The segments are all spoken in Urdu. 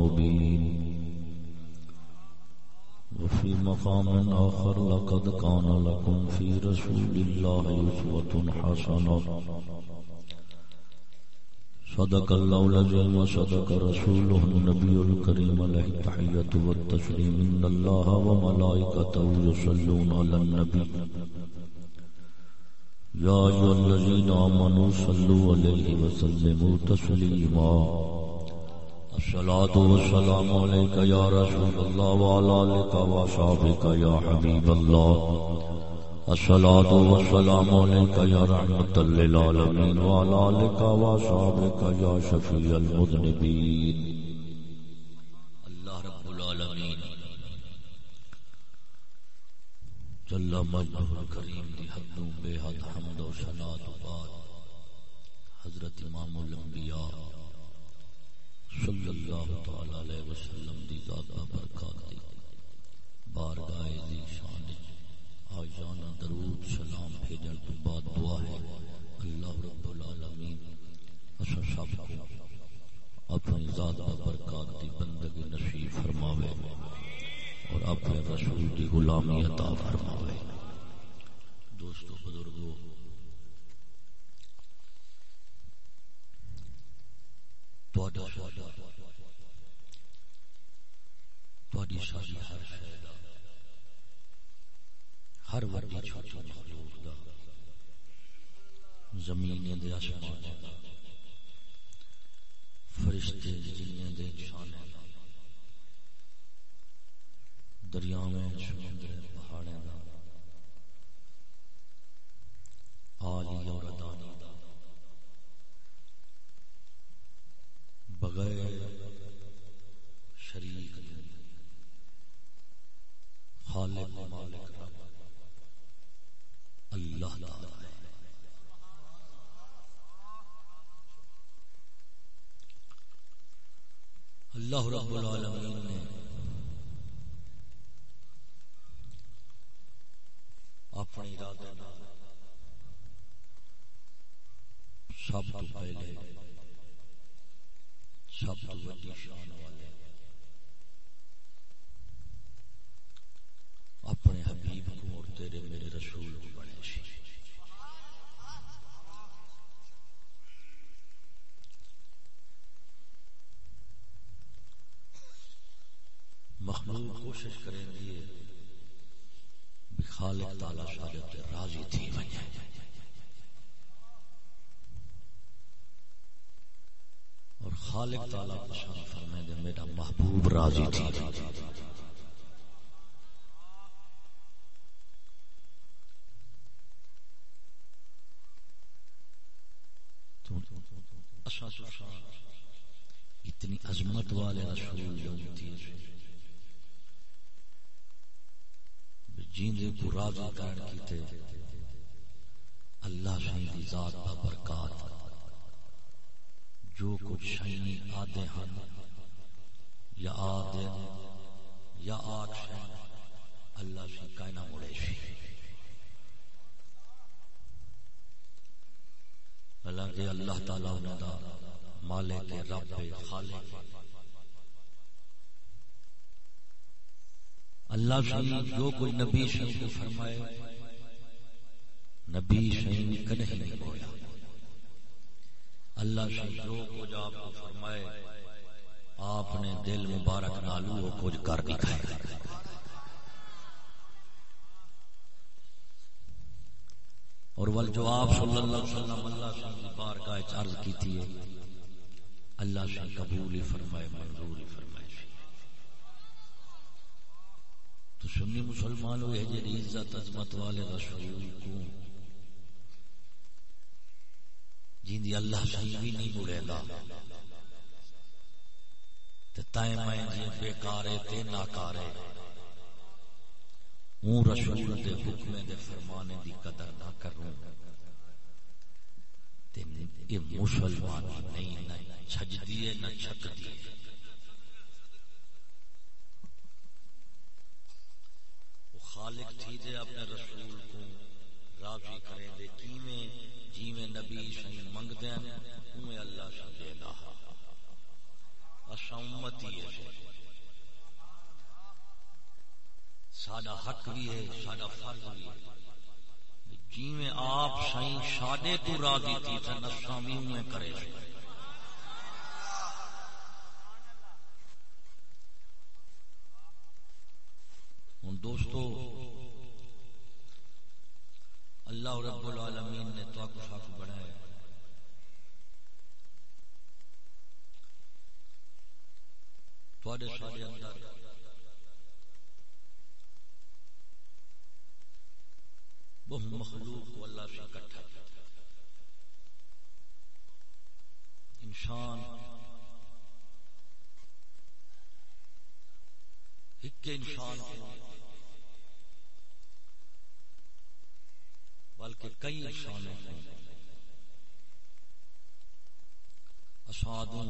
مبين وفي مقام آخر لقد كان لكم في رسول الله يسوة حسنة. صدق الله العظيم وصدق رسوله النبي الكريم عليه التحية والتسليم. إن الله وملائكته يصلون على النبي. يا أيها الذين آمنوا صلوا عليه وسلموا تسليما. الصلاة والسلام عليك يا رسول الله وعلى آلك وصحبك يا حبيب الله. الصلاة والسلام عليك يا رحمة للعالمين وعلى آلك وصحبك يا شفيع المذنبين. الله رب العالمين. جل مجده الكريم دي حد بے حد حمد و صلاة بعد حضرت امام الانبیاء. صلی اللہ تعالی علیہ وسلم دی ذات برکات دی بارگاہ دی شان آجانا درود سلام بھیجن تو بعد دعا ہے۔ اللہ رب العالمین، اسا سب کو اپنی ذات برکات دی بندگی نصیب فرماوے اور اپنے رسول دی غلامی عطا فرماوے۔ دوستو، بزرگو، تواڈا ساری ہر شے ہر وڈی چھوٹی مخلوق دا زمین دے آسمان دا، فرشتے جنیاں دے انسان دریاویں سمندر پہاڑیں دا آلی اور دا۔ بغیر شریک خالق مالک رب اللہ تعالی۔ ہے اللہ رب العالمین نے اپنی ارادے سب تو پہلے، سب تو بڑی شان والے اپنے حبیب کو اور تیرے میرے رسول کو بنے سی مخلوق کوشش کریں گے خالق تعالی شاید راضی تھی وجہ اور خالق تعالی پسند فرمائے دے میرا محبوب راضی تھی اتنی عظمت والے رسول جو تھی جیندے کو راضی کرن کیتے۔ اللہ شاہی دی ذات با برکات۔ جو کچھ شاہی آدھے ہن، یا آدھے، یا آگ شاہی، اللہ شاہی کائنہ مڑے شی۔ حالانکہ اللہ تعالیٰ نے دا مالک رب خالق اللہ شہید جو کوئی نبی شہید کو فرمائے، نبی شہید کدے نہیں بولا اللہ شہید جو کچھ آپ کو فرمائے، آپ نے دل مبارک نالو وہ کچھ کر دکھائے اور ول جو آپ صلی اللہ علیہ وسلم اللہ شہید بارگاہ عرض کی تھی۔ اللہ شہید قبول فرمائے منظور فرمائے تو سنی مسلمان ہوئے جی عزت، عظمت والے رسول کو جن دی اللہ صحیح بھی نہیں مڑے گا۔ تائیں میں جی بیکارے تے ناکارے۔ اون رسول دے حکم دے فرمانے دی قدر نہ کروں۔ تے یہ مسلمان نہیں، نہ چھج دیے نہ چھک دیے خالق تھی دے اپنے رسول کو راضی کرے دے، کیویں جیویں نبی شہی منگ دین اویں اللہ سے دے دا اسا امتی ہے ساڈا حق بھی ہے، ساڈا فرض بھی ہے۔ جی میں آپ سائیں ساڈے تو راضی تھی تے نفساں بھی میں کرے۔ ہن دوستو، اللہ رب العالمین نے تو کو حق بنایا تواڈے سارے اندر وہ مخلوق کو اللہ سے اکٹھا انسان ایک انسان کے بلکہ کئی انسانوں کو اسادوں۔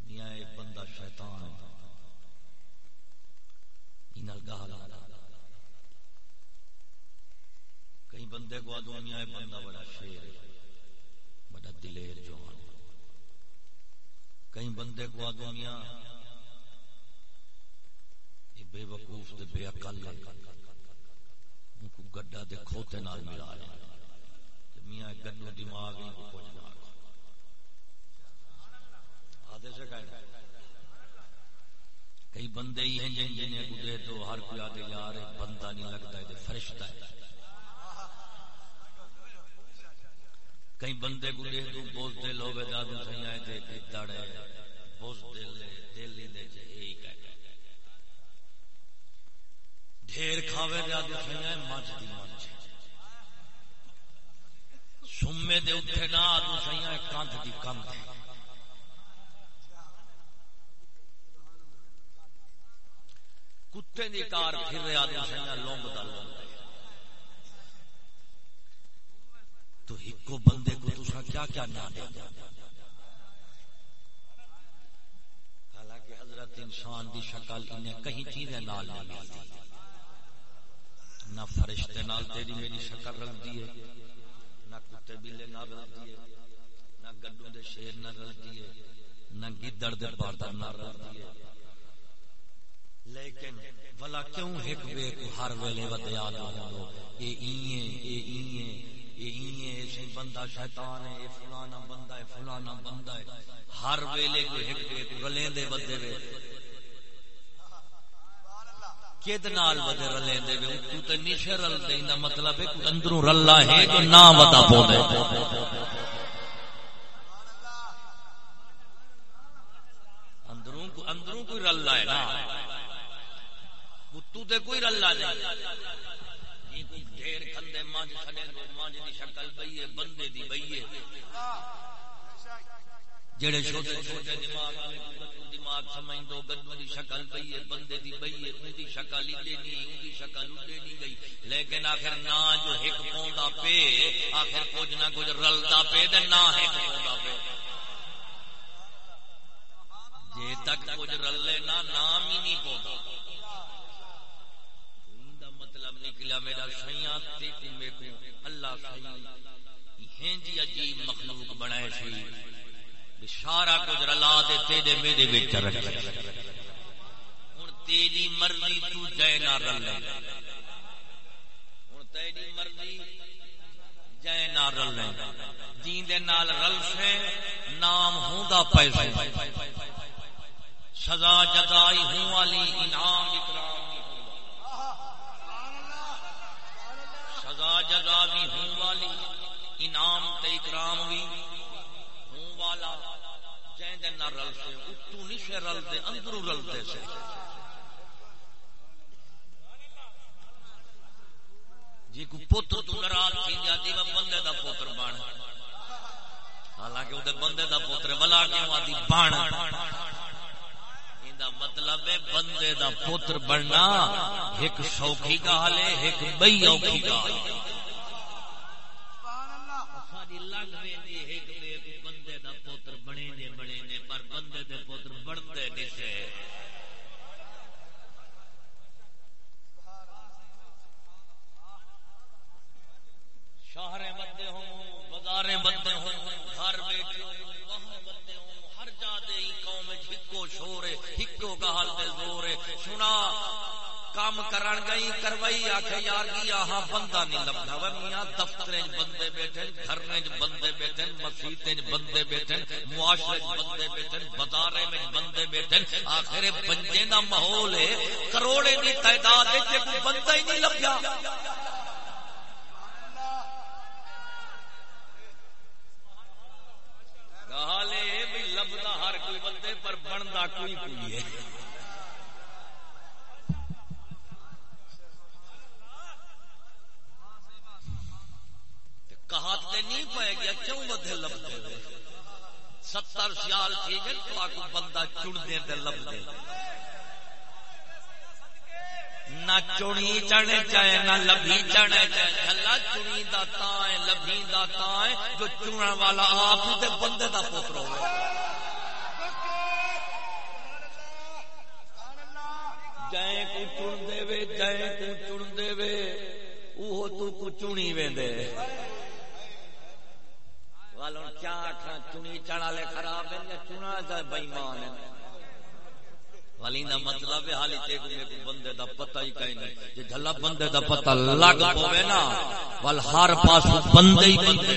میاں ایک بندہ شیطان ہے۔ انہاں کئی بندے کو دنیا ہے بندہ بڑا شیر بڑا دلیر جوان کئی بندے کو دنیا بے وقوف دے بے عقل ان کو گڈا دے کھوتے نال ملا لے۔ میاں گڈو دماغ ان کو کچھ نہ آدھے سے کہنا کئی بندے ہی ہیں جن جنہیں کو دے تو ہر کوئی آدھے یار بندہ نہیں لگتا ہے فرشتہ ہے۔ کئی بندے کو دے تو بوز دل ہوئے دادو سہی آئے تھے دڑے بوز دل دل ہی دے چھے ایک ہے۔ ڈھیر کھاوے دادو سہی آئے مچ دی مچ۔ سمے دے اٹھے نا آدو سہی آئے کانت دی کم کتے دی کار پھر رہے آدو سہی لونگ دا لونگ۔ تو ہکو بندے کو تسا کیا کیا نہ دے۔ حالانکہ حضرت انسان دی شکل انہیں کہیں چیزیں نال نہ ملتی نہ فرشتے نال تیری میری شکل رل دیے نہ کتے بلے نہ رل دیے نہ گڈوں دے شیر نہ رل دیے نہ گدڑ دے پاردار نہ رل دیے لیکن بلا کیوں ایک بے کو ہر ویلے ودیا دو اے ایئے اے ایئے بندہ شیطان ہے فلانا بندہ ہے، فلانا بندہ ہے۔ ہر ویلے کو ایک ایک رلیں دے بدے وے۔ کید نال ودے رلیں دے وے؟ تو تے نیچے رل دے دا مطلب ہے کہ اندروں رلا ہے تو نہ ودا پو اندروں کو اندروں کوئی رلا ہے نا؟ تو تے کوئی رلا نہیں۔ ڈھیر کھندے مانج کھڑے دو مانج دی شکل بئیے بندے دی بئیے جڑے چھوٹے چھوٹے دماغ دماغ سمجھ دو گدو دی شکل بئیے بندے دی بئیے اون دی شکل اڈے نہیں اون دی شکل اڈے نہیں گئی۔ لیکن آخر نہ جو ہک پوندا پے، آخر کچھ نہ کچھ رلدا پے تے نہ ہک پوندا پے۔ جے تک کچھ رلے نہ، نام ہی نہیں پوندا۔ مطلب نکلا میرا سیاں تے میں کو اللہ سہی ہیں جی عجیب مخلوق بنائے سی سارا کچھ رلا دے تیرے میرے وچ رکھ ہن تیری مرضی تو جے نہ رل ہن تیری مرضی جے نہ رل جین دے نال رل سے نام ہوندا پیسے سزا جزائی ہوں والی انعام اکرام سزا جزا بھی ہوں والی انعام تے اکرام بھی ہوں والا۔ جائیں دے نہ رل سے اتو نہیں سے رل دے اندرو رل دے سے جی کو پتر تو نراض تھی جاتی وہ بندے دا پتر بان حالانکہ وہ بندے دا پتر ولا کے آدھی بان مطلب ہے بندے دا پتر بننا ایک سوکھی گال ہے، ایک بئی اوکھی گال بندے دا پوتر بنے نے بنے نے پر بندے دے پوتر بڑھتے نہیں سے شہریں بندے ہوں، بازاریں بندے ہوں، گھر بیٹھے ہوں، وہاں بندے ہوں، ہر جا دے شور ہکو دے زور سنا، کام کرن گئی، کروائی، آکھے یار جی، بندہ نہیں لبنا وہ میاں دفتر بندے بیٹھے گھر بندے بیٹھے مسیح بندے بیٹھے معاشرے بندے بیٹھے بازار میں بندے بیٹھے آخر بنجے کا ماحول ہے، کروڑے کی تعداد بندہ ہی نہیں لبیا لبدا ہر کوئی بندے، پر بنتا کوئی کوئی ہے۔ نہیں پائے گیا کیوں بدے لبتے ہوئے ستر سیال تھی گئے تو بندہ چڑ دے دے لب دے نہ چڑی چڑھنے چاہے نہ لبھی چڑھنے چاہے جھلا چڑی دا تائیں لبھی دا تائیں جو چڑھنے والا آپ دے بندے دا پوتر ہوئے۔ جائیں کو چڑھ دے وے، جائیں کو چڑھ دے وے۔ اوہ تو کو چڑی وے والوں کیا آخا چنی چڑا لے خراب ہے یا چنا چاہے بےمان ہے والی دا مطلب ہے حالی تے کو بندے دا پتہ ہی کہیں نہیں۔ جے جھلا بندے دا پتہ لگ پوے نا۔ ول ہر پاس بندے ہی بندے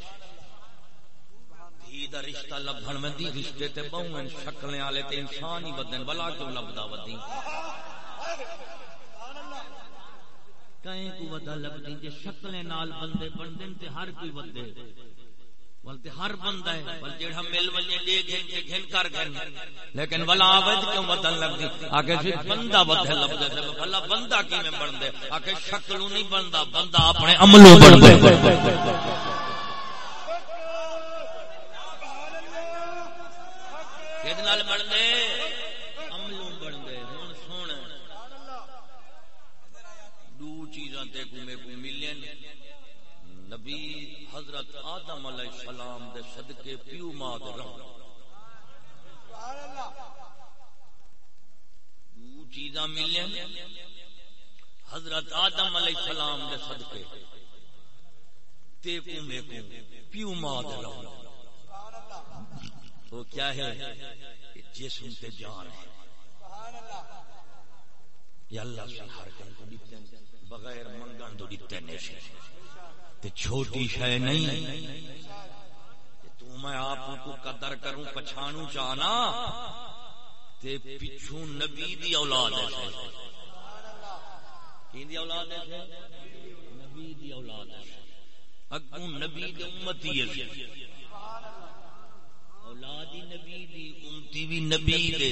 دھی دا رشتہ لبھن میں دی رشتے تے بہن شکلیں والے تے انسان ہی بدن، بلا کیوں لبدا ودی۔ کہیں کو ودا لبدی جے شکلیں نال بندے بندن تے ہر کوئی ودے۔ بلتے ہر بندہ ہے بل جیڑا مل ولے لے گھن کے گھن کر گھن۔ لیکن ولا آوج کیوں بدل لگ آکے سی بندہ بدل لگ دے بھلا بندہ کی میں آکے شکلوں نہیں بندہ بندہ اپنے عملوں بڑھ دے کدنال بڑھ دے عملوں بڑھ دے ہون سونے دو چیزاں تے کو میں کو ملین نبی حضرت آدم علیہ السلام دے صدقے پیو ماں دے رہو دو چیزاں ملیں حضرت آدم علیہ السلام دے صدقے۔ تے کو میں کو پیو ماں دے رہو وہ کیا ہے جسم تے جان ہے۔ یا اللہ سے ہر کن کو دیتے ہیں، بغیر منگان تو دیتے نیشے تے چھوٹی شے نہیں۔ تو میں آپ کو قدر کروں، پچھانوں چاہنا۔ تے پچھوں نبی دی اولاد ہے۔ کین دی اولاد ہے؟ نبی دی اولاد ہے۔ اگوں نبی دی امتی ہے۔ اولادی نبی دی، امتی بھی نبی دے۔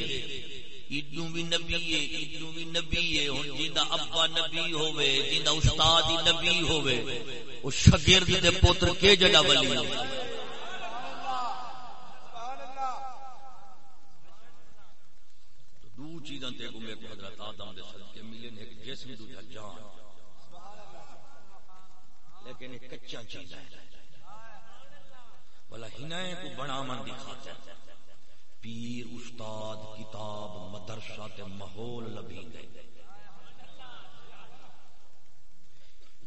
ایڈوں بھی نبی ہے، ایڈوں بھی نبی ہے۔ ہن جیندا ابا نبی ہوے جیندا استاد ہی نبی ہوے او شاگرد دے پتر کے جڑا ولی ہے؟ دو چیزاں تے کو میرے حضرت آدم دے صدقے ملے نے، ایک جسم، دوجا جان۔ لیکن ایک کچا چیز ہے۔ بلا ہنائیں کو بنا من دکھاتا ہے پیر، استاد، کتاب، مدرسہ تے ماحول لبھی گئے۔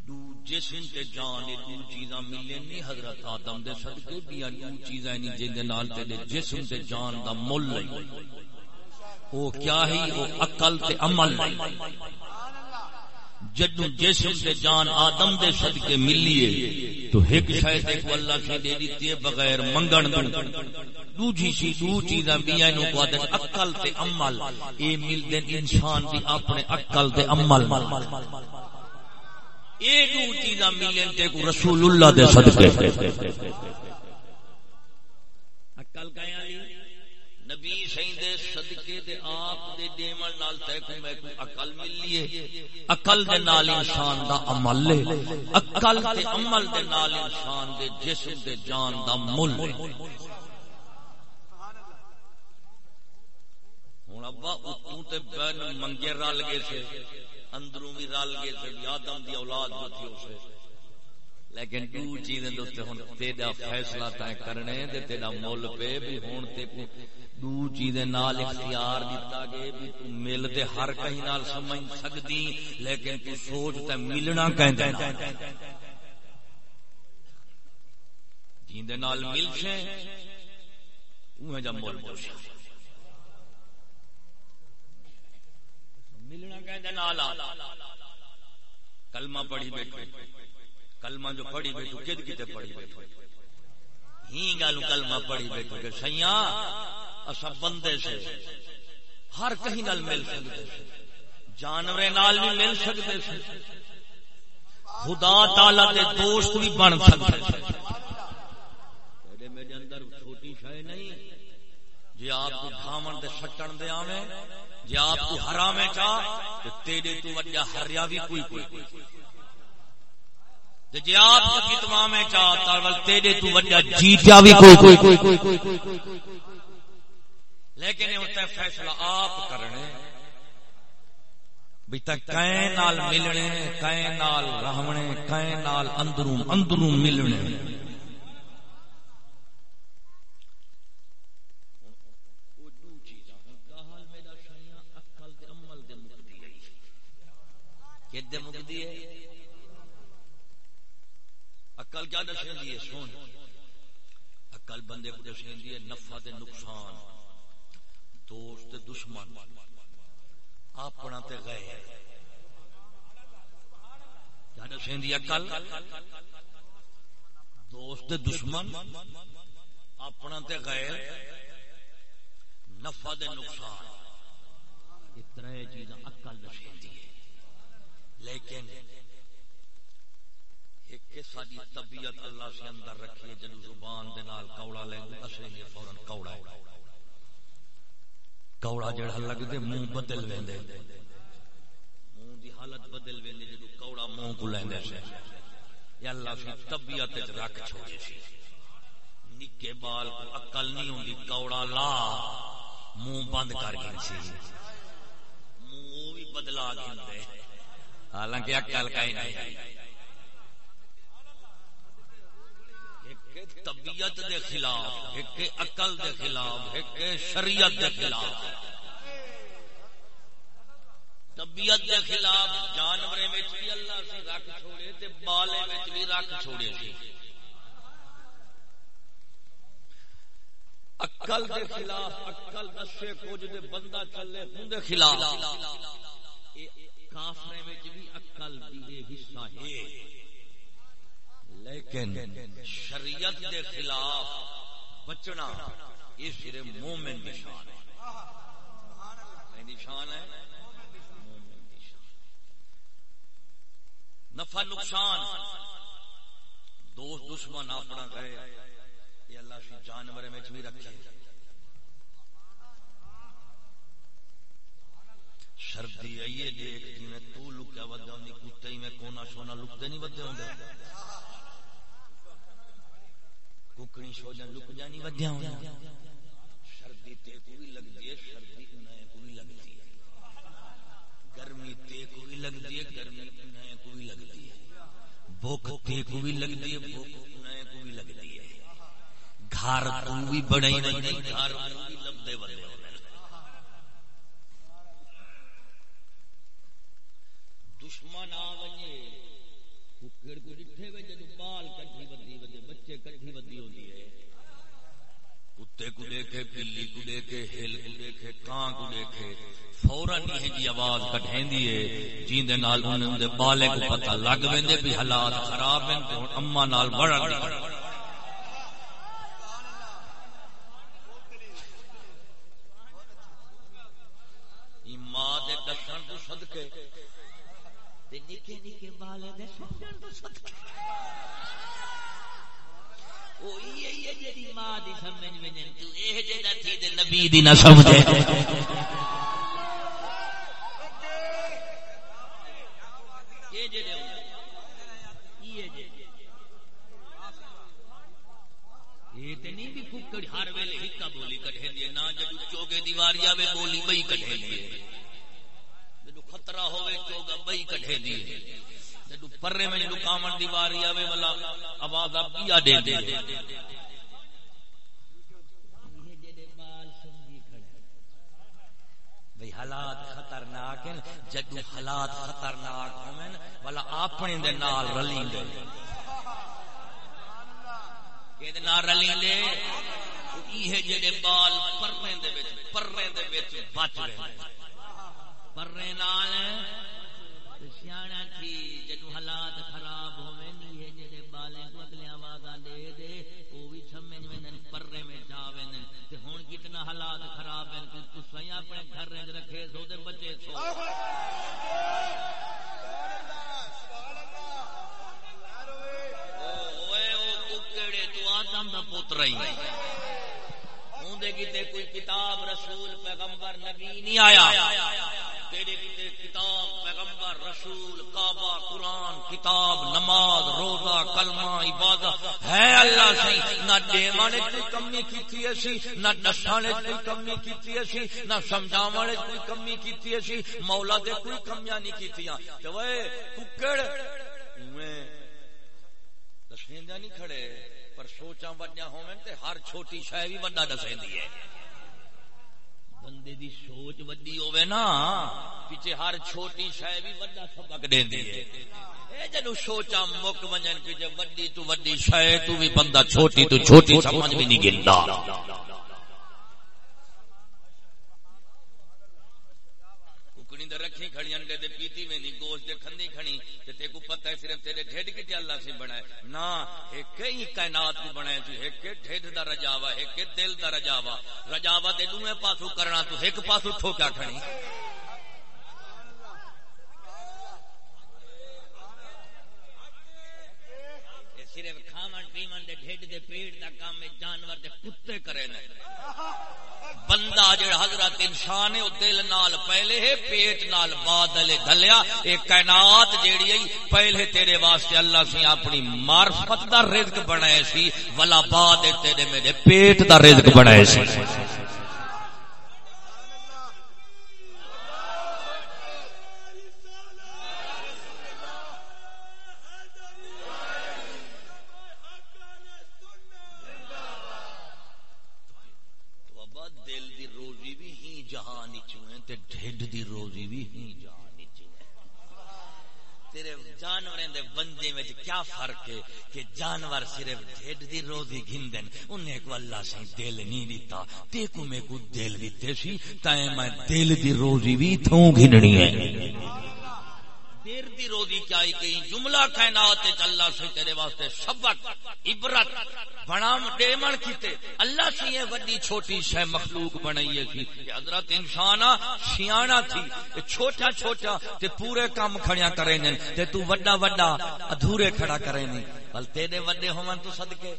دو جسم تے جان دو چیزاں ملے نہیں حضرت آدم دے صدقے بھی دو چیزاں نہیں جن دے نال تے جسم تے جان دا مول نہیں او کیا ہی؟ او عقل تے عمل۔ نہیں جدو جسم سے جان آدم دے صدقے ملیے، تو ایک شاید ایک اللہ سے دے دیتی ہے بغیر منگن دو دوجی سی، دو چیزاں بھی اینو کو آدن اکل تے عمل۔ اے مل دن انسان بھی اپنے اکل تے عمل۔ اے دو چیزاں ملیں تے کو رسول اللہ دے صدقے۔ نبی شہندے صدقے دے آپ دے دیمن نال تے کو میں کو عقل ملی ہے۔ عقل دے نال انسان دا عمل ہے۔ عقل تے عمل دے نال انسان دے جسم دے جان دا مل ہے۔ ہن ابا اتوں تے بن منگے رل گئے سے۔ اندروں بھی رل گئے سے۔ آدم دی اولاد جو تھی اسے لیکن دو چیزیں دوتے ہون تیڑا فیصلہ تائیں کرنے دے تیڑا مول پہ بھی ہون تے کو دو چیزیں نال اختیار دیتا گئے بھی تو مل دے ہر کہیں نال سمجھ سکتی لیکن تو سوچ تے ملنا کہیں دینا جین دے نال مل چھے اوہ جا مول پوشے ملنا کہیں دینا کلمہ پڑھی بیٹھے کلمہ جو پڑھی بیٹھو کد کتے پڑھی بیٹھو ہی گالو کلمہ پڑھی بیٹھو کہ سیاں اسا بندے سے۔ ہر کہیں نال مل سکتے سے جانورے نال بھی مل سکتے سے خدا تعالی دے دوست بھی بن سکتے سے میرے میرے اندر چھوٹی شے نہیں۔ جی آپ کو دھامن دے سٹن دے آویں جی آپ کو حرامے چاہ تو تیرے تو وجہ ہریا بھی کوئی کوئی۔ کوئی جی آپ کی تمام چاہتا تیرے تو وجہ جیتیا بھی کوئی کوئی کوئی کوئی کوئی کوئی کوئی کوئی کوئی لیکن یہ ہوتا ہے فیصلہ آپ کرنے۔ بھی تک کہیں نال ملنے، کہیں نال رہنے کہیں نال اندروں اندروں ملنے۔ کہ مکدی ہے؟ اکل کیا دسیں دیے سن اکل بندے کو دسیں دیے نفع دے نقصان۔ دوست دشمن۔ اپنا تے غیر۔ یعنی دوست دشمن۔ اپنا تے غیر۔ نفع دے نقصان۔ یہ چیز اکل دشی لیکن ساری طبیعت اللہ سے اندر رکھیے جن زبان دے نال کوڑا لے گا اسے فوراً کوڑا اڑا کوڑا جڑا لگ دے منہ بدل ویندے۔ منہ دی حالت بدل ویندے جدو کوڑا منہ کو لیندے سے یا اللہ سے طبیعت وچ رکھ چھوڑے سی۔ نکے بال کو عقل نہیں ہوندی، کوڑا لا منہ بند کر گئی سی۔ منہ بھی بدلا گئے حالانکہ عقل کا ہی نہیں۔ طبیعت دے خلاف، ایک عقل دے خلاف، ایک شریعت دے خلاف۔ طبیعت دے خلاف جانورے وچ بھی اللہ سے رکھ چھوڑے تے بالے وچ بھی رکھ چھوڑے سی۔ عقل دے خلاف، عقل دسے کچھ دے بندہ چلے ہوں دے خلاف۔ کافرے وچ بھی عقل دی حصہ ہے۔ لیکن شریعت دے خلاف بچنا یہ صرف مومن نشان ہے۔ نشان ہے۔ نفع نقصان۔ دوست دشمن اپنا گئے یہ اللہ سے جانور میں بھی رکھے۔ سردی آئیے دیکھ جی میں تو لکیا ودا ہوں، کتے میں کونا سونا لکتے نہیں ودے ہوں۔ ککڑی سو لک جانی ودیا سردی تے کو بھی لگ ہے سردی انہیں کو بھی لگ ہے۔ گرمی تے کو بھی لگ دی ہے، گرمی انہیں کو بھی لگ دی ہے۔ بھوک تے کو بھی لگ دی بھوک انہیں کو بھی لگ گھار بھی بڑھائی نہیں گھار بھی لب دے ہو دشمن آ ونجے ککڑ کو ڈٹھے وے جدو بال کٹھی ودی ودے بچے کٹھی ودی ہوندی ہے۔ کتے کو دیکھے، بلی کو دیکھے، ہل کو دیکھے کان کو دیکھے، فوراً ہی جی آواز کٹھیندی ہے۔ جین دے نال انہاں دے بالے کو پتہ لگ ویندے بھی حالات خراب ہیں تے اما نال بڑھن دی ماں دے دسن تو صدقے نکے نکے بالے دے سجن تو صدقے نبی دی نہ سمجھے۔ ہر ویلے ہکا بولی کٹے نہ جدو چوگے دیواری آوے بولی بئی کٹے جدو خطرہ ہوئے چوگا بئی کٹے دی۔ جدو پرے میں جدو کامن دیواری آوے والا آواز اب کیا دے دے حالات خطرناک ہیں جدو حالات خطرناک ہوئے والا اپنے دے نال رلیں دے کہ نال رلیں دے یہ جڑے بال پرنے دے وچ، پرنے دے وچ بچ رہے پرنے نال سیاںا تھی جدو حالات خراب ہوے یہ جڑے بالیں کو اگلے آوازاں دے دے او بھی سمجھ وینن پرنے میں جا وینن تے ہن کتنا حالات خراب ہیں کہ تساں اپنے گھر وچ رکھے سو تے بچے سو۔ آدم دا پوتر ہی دے کتے کوئی کتاب رسول پیغمبر نبی نہیں آیا۔ تیرے کتے کتاب پیغمبر رسول، کعبہ، قرآن، کتاب، نماز، روزہ، کلمہ، عبادت۔ ہے اللہ سی، نہ دیوانے کوئی کمی کیتی اسی نہ دسانے کوئی کمی کیتی اسی نہ سمجھاوانے کوئی کمی کیتی اسی مولا دے کوئی کمیاں نہیں کیتیاں۔ تو اے ککڑ میں دسیندہ نہیں کھڑے، پر سوچا وڈیا ہوئے تے ہر چھوٹی شے بھی بندہ دسیندی ہے۔ بندے دی سوچ وڈی ہوے نا، پیچھے ہر چھوٹی شے بھی بڑا سبق دیندی ہے۔ اے جدو سوچا مک ونجن پیچھے وڈی تو وڈی شے، تو بھی بندہ چھوٹی تو چھوٹی، سمجھ بھی نہیں گندا۔ دے رکھی کھڑی، انڈے دے پیتی میں نہیں گوشت دے کھندی کھڑی، تے تے کو پتہ ہے صرف تیرے ڈھڈ کے اللہ سے بنائے نا، ایک کئی کائنات کو بنائے تو ایک ڈھڈ دا رجاوا، ایک دل دا رجاوا۔ رجاوا دے دوے پاسو کرنا تو ایک پاسو ٹھوکا کھڑی۔ صرف کھاون پیون دے ڈھڈ دے پیٹ دا کام جانور دے کتے کرے نے۔ بندہ جڑا حضرت انسان ہے، او دل نال پہلے ہے، پیٹ نال بادل گلیا اے کائنات جیڑی ہے، پہلے تیرے واسطے اللہ سی اپنی معرفت دا رزق بنائے سی، ولا بعد تیرے میرے پیٹ دا رزق بنائے سی۔ روزی بھی ہی جان تیرے جانوریں دے بندے وچ کیا فرق ہے کہ جانور صرف ڈھڈ دی روزی گھندن، انہیں کو اللہ سے دل نہیں دیتا۔ تے کو میں کو دل دیتے سی، تائیں میں دل دی روزی بھی تھوں گھننی ہے۔ دیر دی روزی کیا ہی کہیں جملہ کائنات اللہ سے تیرے واسطے سبق عبرت، بنام، ڈیمن کیتے۔ اللہ سے یہ وڈی چھوٹی شے مخلوق بنائیے تھی حضرت انسانا سیانا تھی چھوٹا چھوٹا تے پورے کام کھڑیاں کریں نے تے تو وڈا وڈا ادھورے کھڑا کریں نے بل تیرے وڈے ہومن تو صدقے۔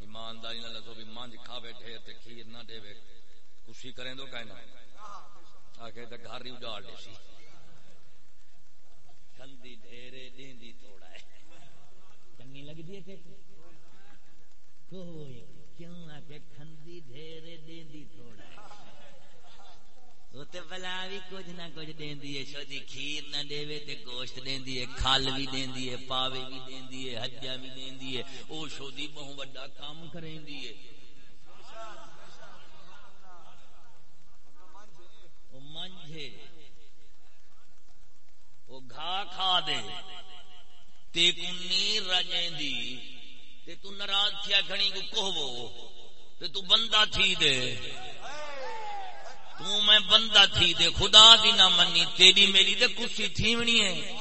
ایمانداری نہ لسو بھی مانج کھا بیٹھے تے کھیر نہ دے وے۔ کشی کریں دو کہنا آکے تے گھر ہی اجاڑ دے سی۔ کندی ڈھیرے دیندی تھوڑا ہے۔ چنگی لگ دی ہے کوئی کیوں آکے کھندی ڈھیرے دیندی تھوڑا ہے؟ وہ تے بلا بھی کچھ نہ کچھ دیندی ہے۔ شو دی کھیر نہ دیوے تے گوشت دیندی ہے کھال بھی دیندی ہے، پاوے بھی دیندی ہے حجہ بھی دیندی ہے۔ او شو دی بہوں بڑا کام کریں ہے۔ منجھے وہ گھا کھا دے۔ تے کو نیر رجیں دی۔ تے تو ناراض تھیا گھنی کو کہو۔ تے تو بندہ تھی دے۔ تو میں بندہ تھی دے۔ خدا دی نہ منی۔ تیری میری دے کسی تھیونی ہے۔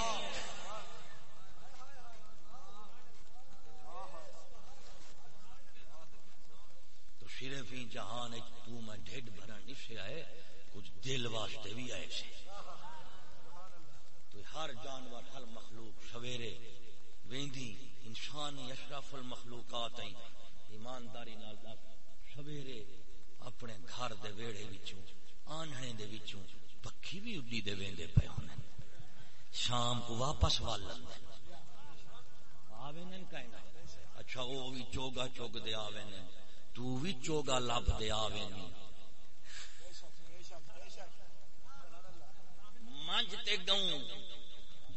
تو صرف ہی جہان تو میں ڈھڈ بھرا نشے آئے۔ کچھ دل واسطے بھی آئے سے ہر جانور ہر مخلوق سویرے اشرف المخلوقات ہیں۔ ایمانداری نال سویرے اپنے گھر دے ویڑے وچوں آنھنے دے وچوں پکھی بھی اڈی دے ویندے پے ہونے۔ شام کو واپس والن آوینن کہنا اچھا وہ بھی چوگا چوگ دے آوینن تو بھی چوگا لب دے آوینن منج تے گوں،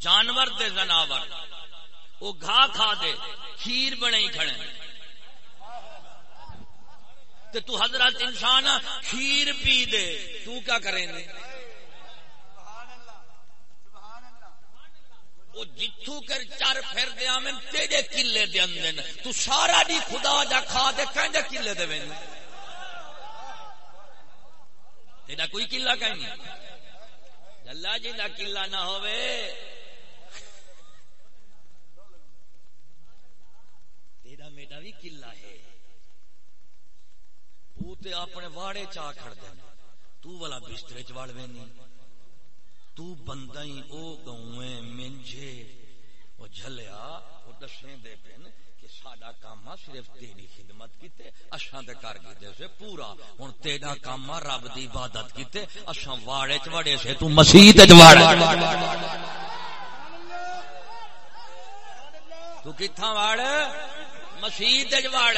جانور تے زناور۔ وہ گھا کھا دے، کھیر بنے کھڑے۔ تے تو حضرت انسان کھیر پی دے۔ تو کیا کریں گے؟ وہ جتھو کر چار پھر دیا میں تیرے کلے دے اندن تو سارا دی خدا جا کھا دے کہیں دے کلے دے بین تیرا کوئی کلہ کہیں؟ نہیں اللہ جی دا کلہ نہ ہوئے۔ تیرا میڈا بھی کلہ ہے۔ وہ تے اپنے واڑے چاہ کھڑ دے۔ تو والا بسترے چ وڑ وینی تو بندائی او گویں منجے او جھلیا، او دسیں دے پن کہ ساڈا کام صرف تیری خدمت کیتے، اساں تے کر کیتے سے پورا۔ ہن تیرا کام رب دی عبادت کیتے، اساں واڑے چ وڑے سے تو مسجد چ وڑ۔ تو کتھاں واڑ مسجد چ وڑ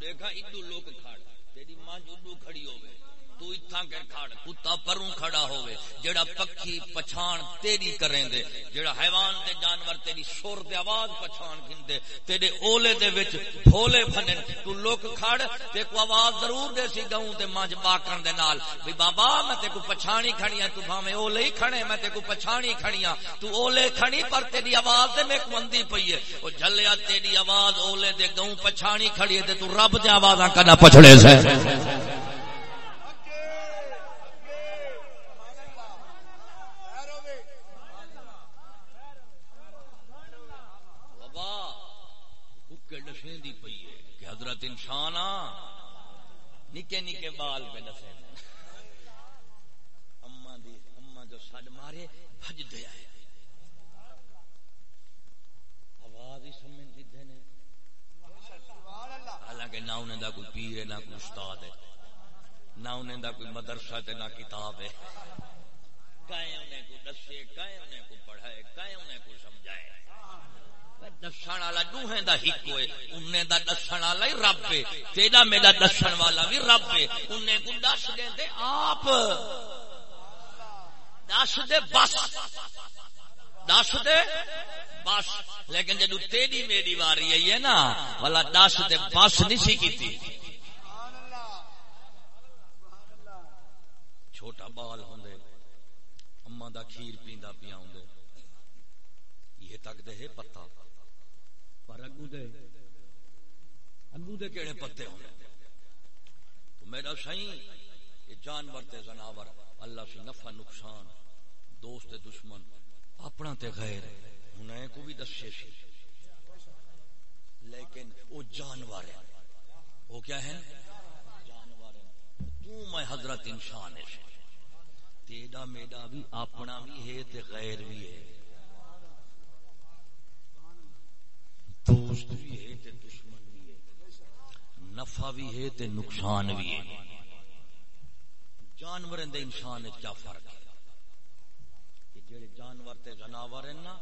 دیکھا ادو لوگ کھڑ تیری ماں جدو کھڑی ہوگی تو اتھا کر کھڑ کتا پروں کھڑا ہوئے جڑا پکھی پچھان تیری کریں دے جڑا حیوان دے جانور تیری شور دے آواز پچھان کھندے تیرے اولے دے وچ بھولے پھنن، تو لوگ کھڑ، تے کو آواز ضرور دے سی گاؤں تے مانج جی باکن دے نال بھی بابا، میں تے کو پچھانی کھڑیاں تو بھاویں اولے ہی کھڑے، میں تے کو پچھانی کھڑیاں تو اولے کھڑی، پر تیری آواز دے میں کمندی پئی ہے۔ او جھلیا تیری آواز، اولے دے گاؤں پچھانی کھڑی ہے، تے تو رب دے آوازاں کنا پچھڑے سے حضرت انسان نکے نکے بال پہ دسے اما دی اما جو سڈ مارے بج دیا ہے آواز ہی سمجھ کتنے نے۔ حالانکہ نہ انہیں دا کوئی پیر ہے، نہ کوئی استاد ہے۔ نہ انہیں دا کوئی مدرسہ تے نہ کتاب ہے۔ کہیں انہیں کو دسے کہیں انہیں کو پڑھائے کہیں انہیں کو سمجھائے۔ دسن والا دوہیں دا ہک ہوئے انہیں دا دسن والا ہی رب ہے۔ تیرا میرا دسن والا بھی رب ہے۔ انہیں کو دس دے دے آپ۔ دس دے بس۔ دس دے بس۔ لیکن جدو تیری میری واری آئی ہے نا، والا دس دے بس نہیں سی کی چھوٹا بال ہوں اما دا کھیر پیندا پیا ہوں یہ تک دے پتا۔ پر دے اگو دے کیڑے پتے ہوں؟ تو میرا سائیں یہ جانور تے زناور، اللہ سے نفع، نقصان، دوست تے دشمن، اپنا تے غیر۔ انہیں کو بھی دسے سی۔ لیکن وہ جانور ہے۔ وہ کیا ہے؟ جانور ہے۔ تو میں حضرت انسان ہے۔ تیرا میرا بھی اپنا بھی ہے تے غیر بھی ہے۔ دوست بھی ہے تے دشمن بھی ہے۔ نفع بھی ہے تے نقصان بھی ہے۔ جانور دے انسان وچ کیا فرق ہے؟ کہ جڑے جانور تے جناور ہیں نا،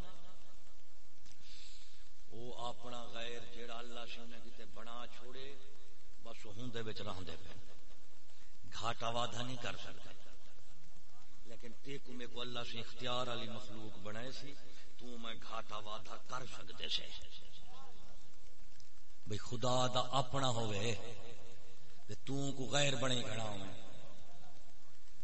وہ اپنا غیر جڑا اللہ سے انہیں کتے بنا چھوڑے، بس ہوں دے وچ رہندے پے۔ گھاٹا وعدہ نہیں کر سکتے لیکن تے میں کو اللہ سے اختیار علی مخلوق بنائے سی، تو میں گھاٹا وعدہ کر سکتے سے۔ بھئی خدا دا اپنا ہوئے تو کو غیر بنے کھڑا ہوں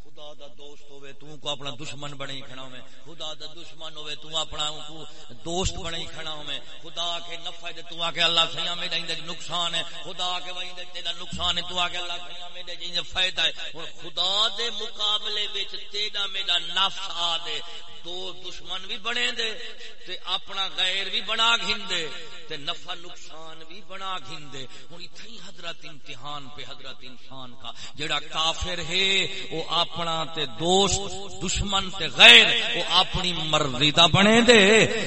خدا دا دوست ہوئے، تو کو اپنا دشمن بنے کھڑا ہوں خدا دا دشمن ہوئے، تو اپنا کو دوست بنے کھڑا ہوں خدا کے نفع دے، تو آکے اللہ سیاں میں دے نقصان ہے۔ خدا کے وہیں دے، تیرا نقصان ہے، تو آکے اللہ سیاں میں دے جنہیں فائدہ ہے۔ اور خدا دے مقابلے وچ تیرا میرا نفع آ دے۔ دو دشمن بھی بنے دے، تے اپنا غیر بھی بنا گھندے، تے نفع نقصان بھی بنا گھندے۔ ہن ایتھے حضرت امتحان پہ حضرت انسان کا، جڑا کافر ہے وہ اپنا تے دوست، دشمن تے غیر وہ اپنی مرضی دا بنے دے۔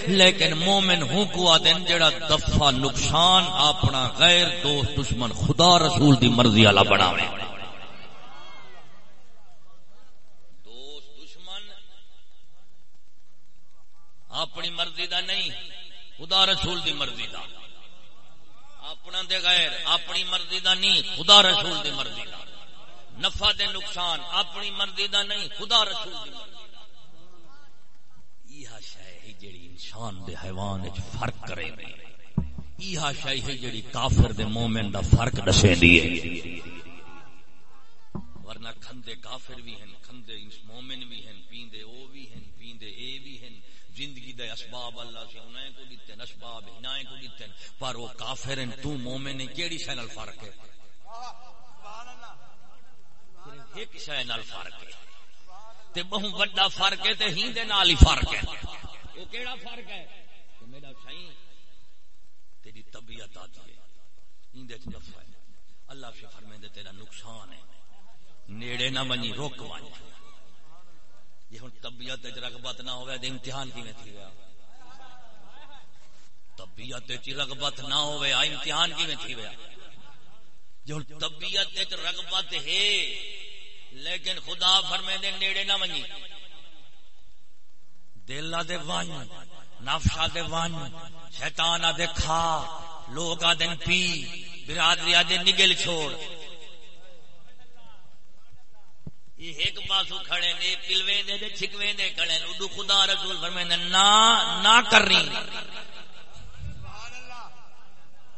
لیکن مومن ہوں کو دن جڑا دفع نقصان اپنا غیر، دوست، دشمن، خدا رسول دی مرضی والا بناوے اپنی مرضی دا نہیں خدا رسول دی مرضی دا۔ اپنا دے غیر، اپنی مرضی دا نہیں، خدا رسول دی مرضی دا۔ نفع دے نقصان، اپنی مرضی دا نہیں، خدا رسول دی مرضی یہ شے ہے جڑی انسان دے حیوان وچ فرق کرے گی یہ شے ہے جڑی کافر دے مومن دا فرق دسے دی۔ ہے ورنہ کھندے کافر بھی ہیں، کھندے مومن بھی ہیں پیندے او بھی ہیں پیندے اے بھی ہیں زندگی دے اسباب اللہ سے انہیں کو دیتے ہیں اسباب ہنائیں کو دیتے ہیں پر وہ کافر ہیں، تو مومن نے کیڑی شے نال فرق ہے؟ ایک شے نال فرق ہے۔ تے بہو بڑا فرق ہے، تے ہی دے نال ہی فرق ہے۔ وہ کیڑا فرق ہے؟ کہ میرا سائیں تیری طبیعت آتی ہے۔ ہی دے نفع ہے۔ اللہ سے فرمائے تیرا نقصان ہے۔ نیڑے نہ منی روک وانی یہ ہوں طبیعت رغبت نہ ہوئے تو امتحان کی میں تھی گیا؟ طبیعت رغبت نہ ہوئے امتحان کی میں تھی گیا؟ جو طبیعت رغبت ہے، لیکن خدا فرمے دے نیڑے نہ منی دل دے وان نفشا دے وان شیطان دے کھا، لوگ دن پی، برادری دے نگل چھوڑ۔ ایک پاسو کھڑے نے، پلوے دے دے چھکوے دے کھڑے نے اڈو خدا رسول فرمائے نا نا کر رہی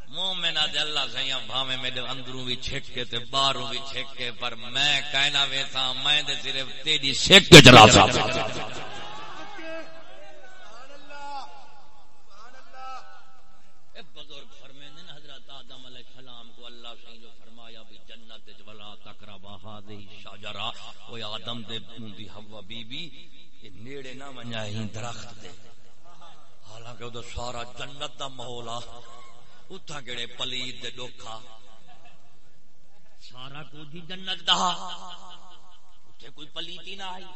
مومن دے اللہ سیاں بھاویں میرے اندروں بھی چھک کے تے باہروں بھی چھک کے، پر میں کہنا ویسا میں دے صرف تیری سکھ چلا سا بزرگ فرمیندے حضرت آدم علیہ السلام کو اللہ سے جو فرمایا بھی جنت ولا تقربا هذه او آدم دے دی حوا بی بی کہ نیڑے نہ ونجا ہی درخت دے۔ حالانکہ او سارا جنت دا ماحول آ۔ اتھا گڑے پلید دے ڈوکھا۔ سارا کچھ ہی جنت دا۔ اتھے کوئی پلیتی نہ آئی۔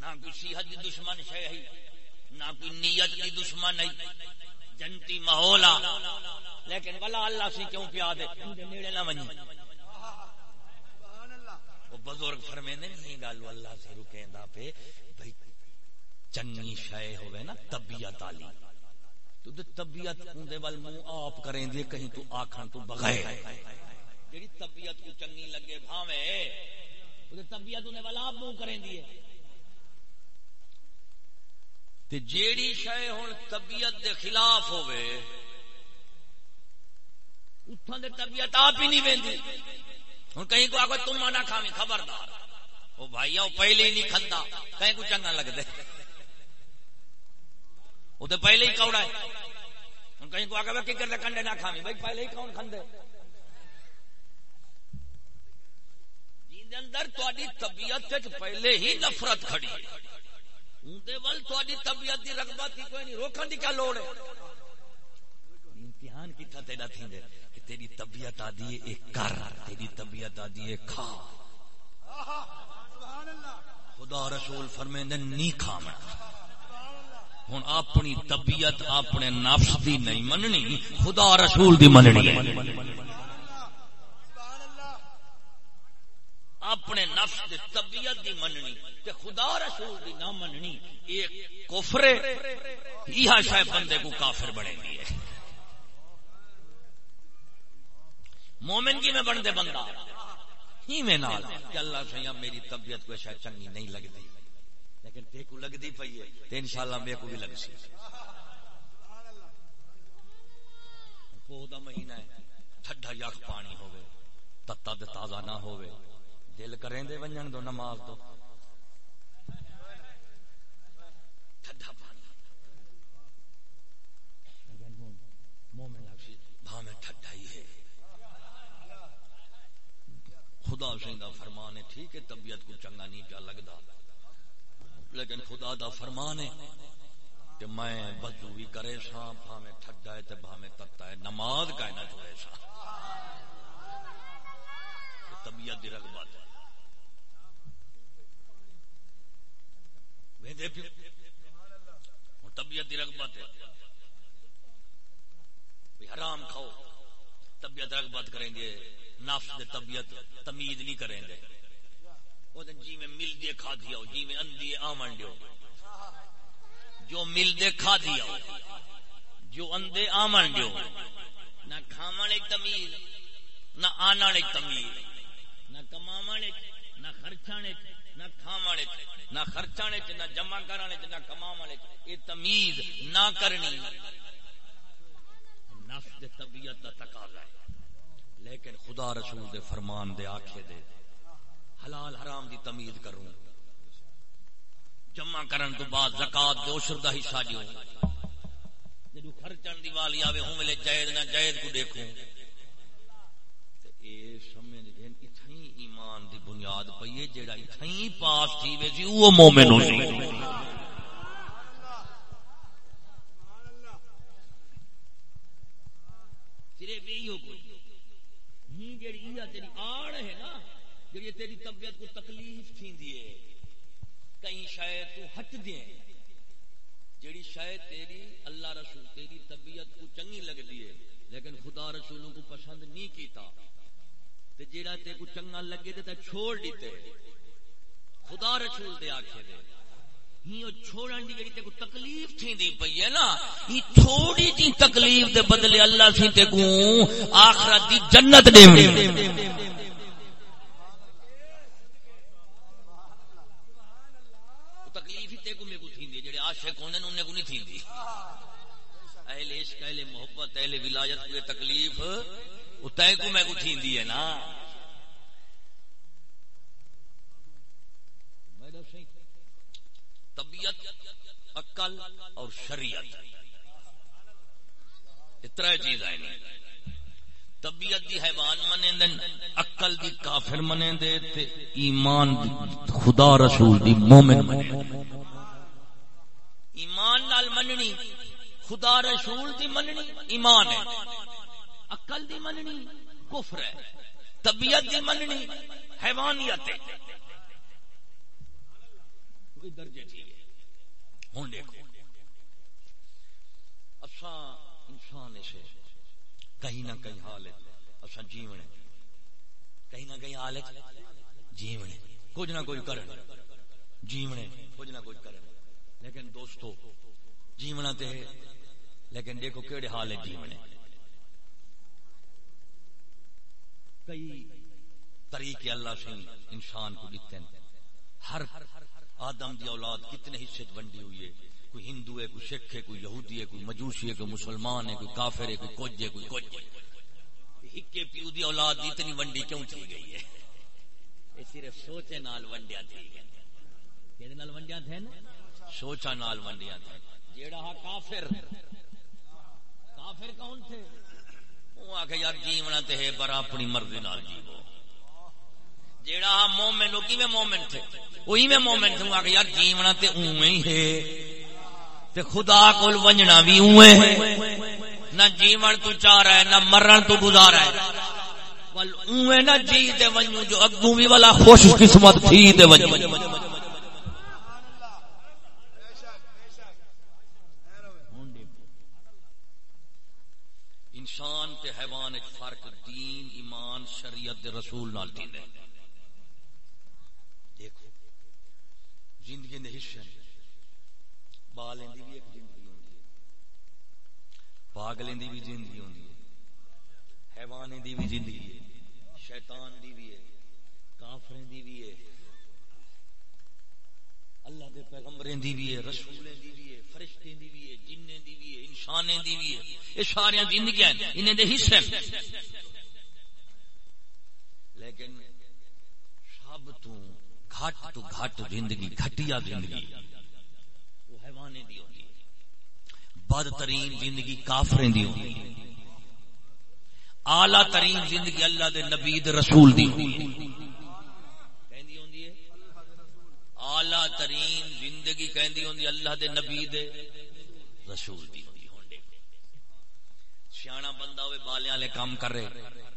نہ کوئی صحت دی دشمن شے ہے نہ کوئی نیت دی دشمن ہے جنتی ماحول لیکن بلا اللہ سی کیوں پیا دے نیڑے نہ ونجی۔ وہ بزرگ فرمے نے نہیں گالو اللہ سے رکیندا پہ بھئی چنگی شے ہوے نا، طبیعت والی۔ تو دے طبیعت اندے وال منہ آپ کریں دی کہیں تو آکھن تو بغیر۔ جڑی طبیعت کو چنگی لگے بھاوے تے طبیعت انہیں والا آپ منہ کریں دی تے جیڑی شے ہن طبیعت دے خلاف ہوے اتھاں دے طبیعت آپ ہی نہیں ویندی ہن کہیں کو آکو تم نہ کھاویں خبردار۔ او بھائی او پہلے ہی نہیں کھندا۔ کہیں کو چنگا لگدے وہ تو پہلے ہی کوڑا ہے۔ ہن کہیں کو آکو کہ کرتے کنڈے نہ کھاویں۔ بھائی، پہلے ہی کون کھندے؟ جی، اندر تہاڈی طبیعت پہلے ہی نفرت کھڑی ہے۔ اونتے ول تہاڈی طبیعت دی رغبت ہی کوئی نہیں۔ روکن دی کیا لوڑ ہے؟ امتحان کیتا تیرا تھیندے؟ کہ تیری طبیعت آدی ہے، ایک کر، تیری طبیعت آدی ہے، کھا۔ خدا رسول فرمیندے نہیں کھاونا ہن اپنی طبیعت اپنے نفس دی نہیں مننی، خدا رسول دی مننی ہے۔ اپنے نفس دی طبیعت دی مننی، تے خدا رسول دی نہ مننی، ایک کفر ہے۔ یہ شاید بندے کو کافر بنے گی ہے۔ مومن کی میں بندے بندہ۔ ہی میں نال۔ کہ اللہ سیاں میری طبیعت کو شاید چنگی نہیں لگتی۔ لیکن تے کو لگدی پئی ہے تے انشاءاللہ میرے کو بھی لگ سی۔ پو دا مہینہ ہے۔ ٹھڈا یخ پانی ہوے تتا تے تازہ نہ ہوے دل کریں دے ونجن دو نماز تو ٹھڈا پانی مومن لگسی بھاویں ٹھڈا ہی ہے خدا دا فرمان ہے، ٹھیک ہے، طبیعت کو چنگا نہیں پیا لگدا۔ لیکن خدا دا فرمان ہے کہ میں وضو بھی کرے سا بھاوے ٹھڈا ہے تے بھاوے تتا ہے، نماز کا نہ چھوڑے سا طبیعت دی رغبت ہے۔ ویندے پیو۔ طبیعت دی رغبت ہے۔ حرام کھاؤ، طبیعت رغبت کریں گے۔ نفس دے طبیعت تمید نہیں کریں گے جی میں مل دے کھا دیا جی میں اندی آمن دیو جو مل دے کھا دیا جو اندے آمن دیو نہ کھاون تمیز، نہ آنن تمیز، نہ کماون نہ خرچان نہ کھاون نہ خرچان نہ جمع کرنے نہ کماون یہ تمیز نہ کرنی۔ نفس دے طبیعت دا تقاضا ہے۔ لیکن خدا رسول دے فرمان دے آکھے دے حلال حرام دی تمیز کروں۔ جمع کرن تو بعد زکات دے عشر دا حصہ دیو جدو خرچن دی والی آوے، ہوں ملے جائز نہ جائز کو دیکھوں۔ اے سمجھ گئن اتھائی ایمان دی بنیاد پئیے جیڑا اتھائی پاس تھی وے سی وہ مومن ہو سی صرف یہی ہو کوئی ہی جیڑی تیری آڑ ہے نا جی تیری طبیعت کو تکلیف تھی دیئے کئی شاید تو ہٹ دیں جیڑی شاید تیری اللہ رسول، تیری طبیعت کو چنگی لگ دیئے لیکن خدا رسولوں کو پسند نہیں کیتا۔ تے جیڑا تے کو چنگا لگے تے چھوڑ دیتے۔ خدا رسول دے آکھے دے۔ ہی چھوڑن دی جڑی تے کو تکلیف تھی پئی ہے نا، ہی تھوڑی جی تکلیف دے بدلے اللہ سی تے کو آخرت دی جنت دے عاشق ہونے انہیں کو نہیں تھی اہل عشق، اہل محبت، اہل ولایت کو تکلیف اتائے کو میں کو تھی ہے نا طبیعت عقل اور شریعت اترا چیز آئے طبیعت دی حیوان منے دن عقل دی کافر منے دے تے ایمان دی خدا رسول دی مومن منے دے ایمان نال مننی، خدا رسول دی مننی، ایمان ہے۔ عقل دی مننی، کفر ہے۔ طبیعت دی مننی، حیوانیت ہے۔ کوئی درجے ٹھیک ہوں دیکھو۔ اچھا انسان سے کہیں نہ کہیں حال ہے۔ اچھا جیون کہیں نہ کہیں حال ہے۔ جیون کچھ نہ کچھ کرن جیون کچھ نہ کچھ کرن لیکن دوستو، جیونا تے ہے، لیکن دیکھو کیڑے حال ہے جیونے کئی طریقے اللہ سے انسان کو دیتے ہیں۔ ہر آدم دی اولاد کتنے حصے ونڈی ہوئی ہے؟ کوئی ہندو ہے، کوئی سکھ ہے، کوئی یہودی ہے، کوئی مجوسی ہے، کوئی مسلمان ہے، کوئی کافر ہے، کوئی کوج ہے کوئی کوج ہے ہکے پیو دی اولاد دی اتنی ونڈی کیوں تھی گئی ہے؟ یہ صرف سوچے نال ونڈیا تھی گئی کہ نال ونڈیا تھے نا؟ سوچا نال ونڈیا تھا جیڑا ہا کافر کافر کون تھے؟ وہ آکھے یار جیونا تے ہے، پر اپنی مرضی نال جیو جیڑا مومن کی میں مومن تھے؟ وہی میں مومن تھے وہ یار، جیونا تے اوے ہی ہے۔ تے خدا کول ونجنا بھی اوے ہے۔ نہ جیون تو چاہ رہا ہے، نہ مرن تو گزارا ہے۔ ول نہ جی تے ونجو، جو اگوں بھی والا خوش قسمت تھی تے ونجو۔ انسان تے حیوان ایک فرق دین، ایمان، شریعت دے رسول نال دین ہے دیکھو زندگی دے حصے دی بھی ایک زندگی ہوندی ہے پاگلیں دی بھی زندگی ہوندی ہے حیوانیں دی بھی زندگی ہے شیطان دی بھی ہے کافریں دی بھی ہے اللہ دے پیغمبریں دی بھی ہے رسولیں دی بھی ہے فرشتیں دی بھی ہے جنیں دی بھی ہے انسانیں دی بھی ہے یہ ساری زندگیاں انہیں دے حصے ہیں لیکن سب تو گھٹ تو گھٹ زندگی گھٹیا زندگی وہ حیوانے دی ہوتی بدترین زندگی کافریں دی ہوتی اعلی ترین زندگی اللہ دے نبی دے رسول دی اعلی ترین زندگی کہندی ہوندی اللہ دے نبی دے رسول دی ہوندی سیاںا بندہ ہوئے بالے والے کام کر رہے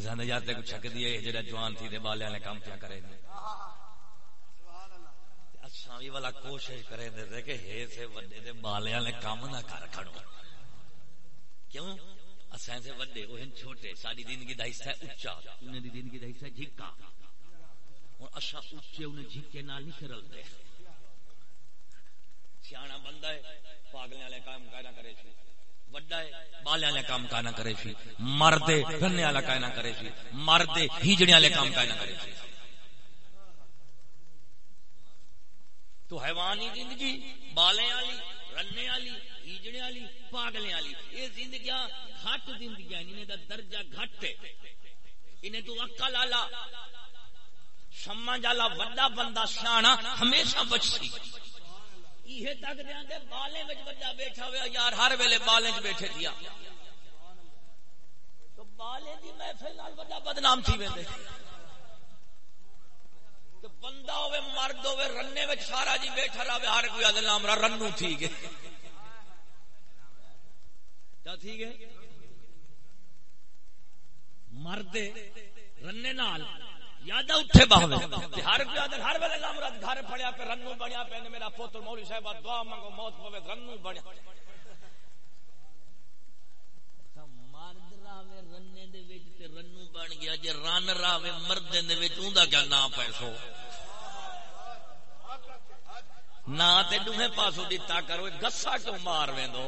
تے ساندا جاتے کو چھک دیے جڑا جوان تھی دے بالے والے کام کیا کرے دے۔ اساں وی والا کوشش کرے دے کہ ہے سے وڈے دے بالے والے کام نہ کر کھڑو۔ کیوں؟ اساں سے وڈے وہ چھوٹے ساری زندگی دا حصہ اونچا، انہاں دی زندگی دا حصہ جھکا۔ اور اسا اونچے انہیں جھکے نال نہیں پھرلدے سیاںا بندہ ہے، پاگلے والے کام کہنا کرے سی وڈا ہے، بالے والے کام کہنا کرے سی۔ مرد رنے والا کہنا کرے سی۔ مرد ہیجڑے والے کام کہنا کرے سی۔ تو حیوانی زندگی، بالے والی رنے والی ہیجڑے والی، پاگلے والی۔ یہ زندگیاں گھٹ زندگیاں انہیں دا درجہ گھٹ ہے۔ انہیں تو عقل والا سمجھ والا وڈا بندہ سیاح ہمیشہ بچتی یہ تک دیا بالے بچہ بیٹھا ہوا یار ہر ویلے بالے چ بیٹھے تو بالے دی محفل نال بڑا بدنام تھی ویندے۔ تو بندہ ہوے مرد ہوے رنے وچ سارا جی بیٹھا رہے ہر کوئی ادل نام را رنو تھی گئے۔ کیا تھی مرد رنے نال۔ اٹھے باہوے۔ ہر ہر ویلے گھر پڑیا پہ رنو بنیا پہ میرا پوتر مولوی صاحب دعا موت پوے، رنو بنیا۔ اچھا، مرد راوے رنے دے وچ تے رنو بن گیا۔ جے رن راوے مرد دے وچ، اوندا کیا نام پیسو؟ نہ تے دوہے پاسوں دتا کرو گسا کیوں مار ویندو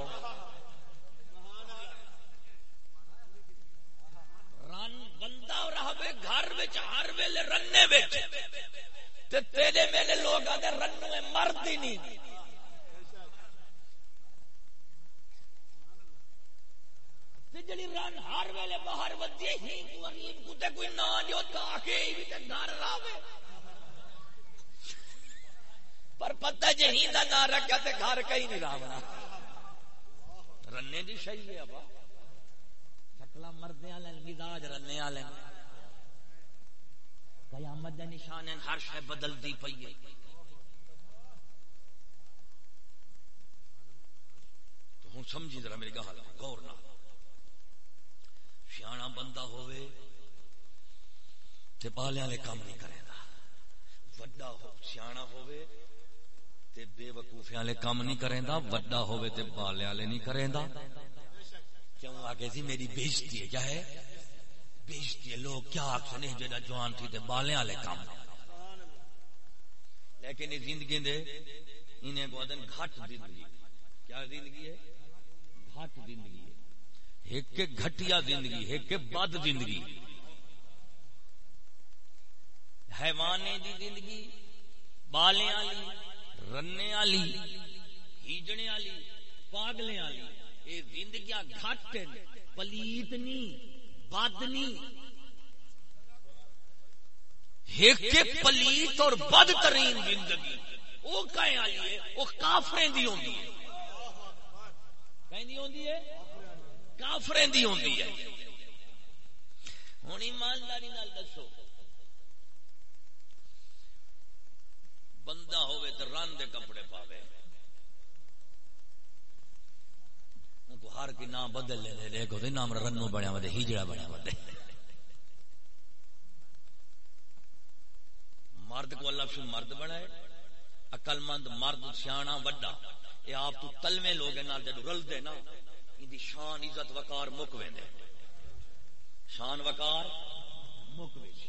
گھر ہر ویلے رنے تیرے میرے لوگ آدھے رن مرد ہی نہیں۔ جڑی رن ہر ویلے باہر ودی ہی غریب کو تے کوئی نہ جو تاکے بھی تے گھر راوے۔ پر پتہ جے جی ہی دا نہ رکھا تے گھر کہیں نہیں راونا۔ رنے دی صحیح ہے ابا۔ شکلا مردے والے مزاج رنے والے قیامت دے نشان ہیں، ہر شے بدلتی پئی ہے۔ تو ہوں سمجھی ذرا میری گل، غور نہ سیاح بندہ ہوئے، تے بالے والے کام نہیں کرے گا۔ وڈا ہو، سیاح ہوئے، تے بے وقوفے والے کام نہیں کرے گا۔ وڈا ہوئے، تے بالے والے نہیں کرے گا۔ کیوں آگے سی میری بےزتی ہے، کیا ہے؟ بیچتی ہے۔ لوگ کیا آخر جا جوان تھی بالے والے کام۔ لیکن یہ زندگی دے انہیں کو دن گھٹ زندگی۔ کیا زندگی ہے؟ گھٹ زندگی ہے۔ ایک گھٹیا زندگی، ایک بد زندگی۔ حیوانے دی زندگی بالے والی رنے والی، ہیجنے والی پاگلے والی۔ یہ زندگیاں گھٹ پلیت نہیں بدنی ایک پلیت اور بد ترین زندگی۔ وہ کہیں آئی ہے وہ کافریں دی ہوندی ہے۔ کہیں دی ہوندی ہے؟ کافریں دی ہوندی ہے۔ ہوں ایمانداری نال دسو۔ بندہ ہوئے تو رن دے کپڑے پاوے۔ کو ہر کی نام بدل لے دے، دیکھو تو نام رنو بنیا ودے ہیجڑا بنیا ودے۔ مرد کو اللہ سے مرد بنائے، عقل مند، مرد سیاح وڈا۔ یہ آپ تو تلوے لوگ نال جدو رل دے نا ان شان عزت وقار مک ویندے شان وقار مک ویندے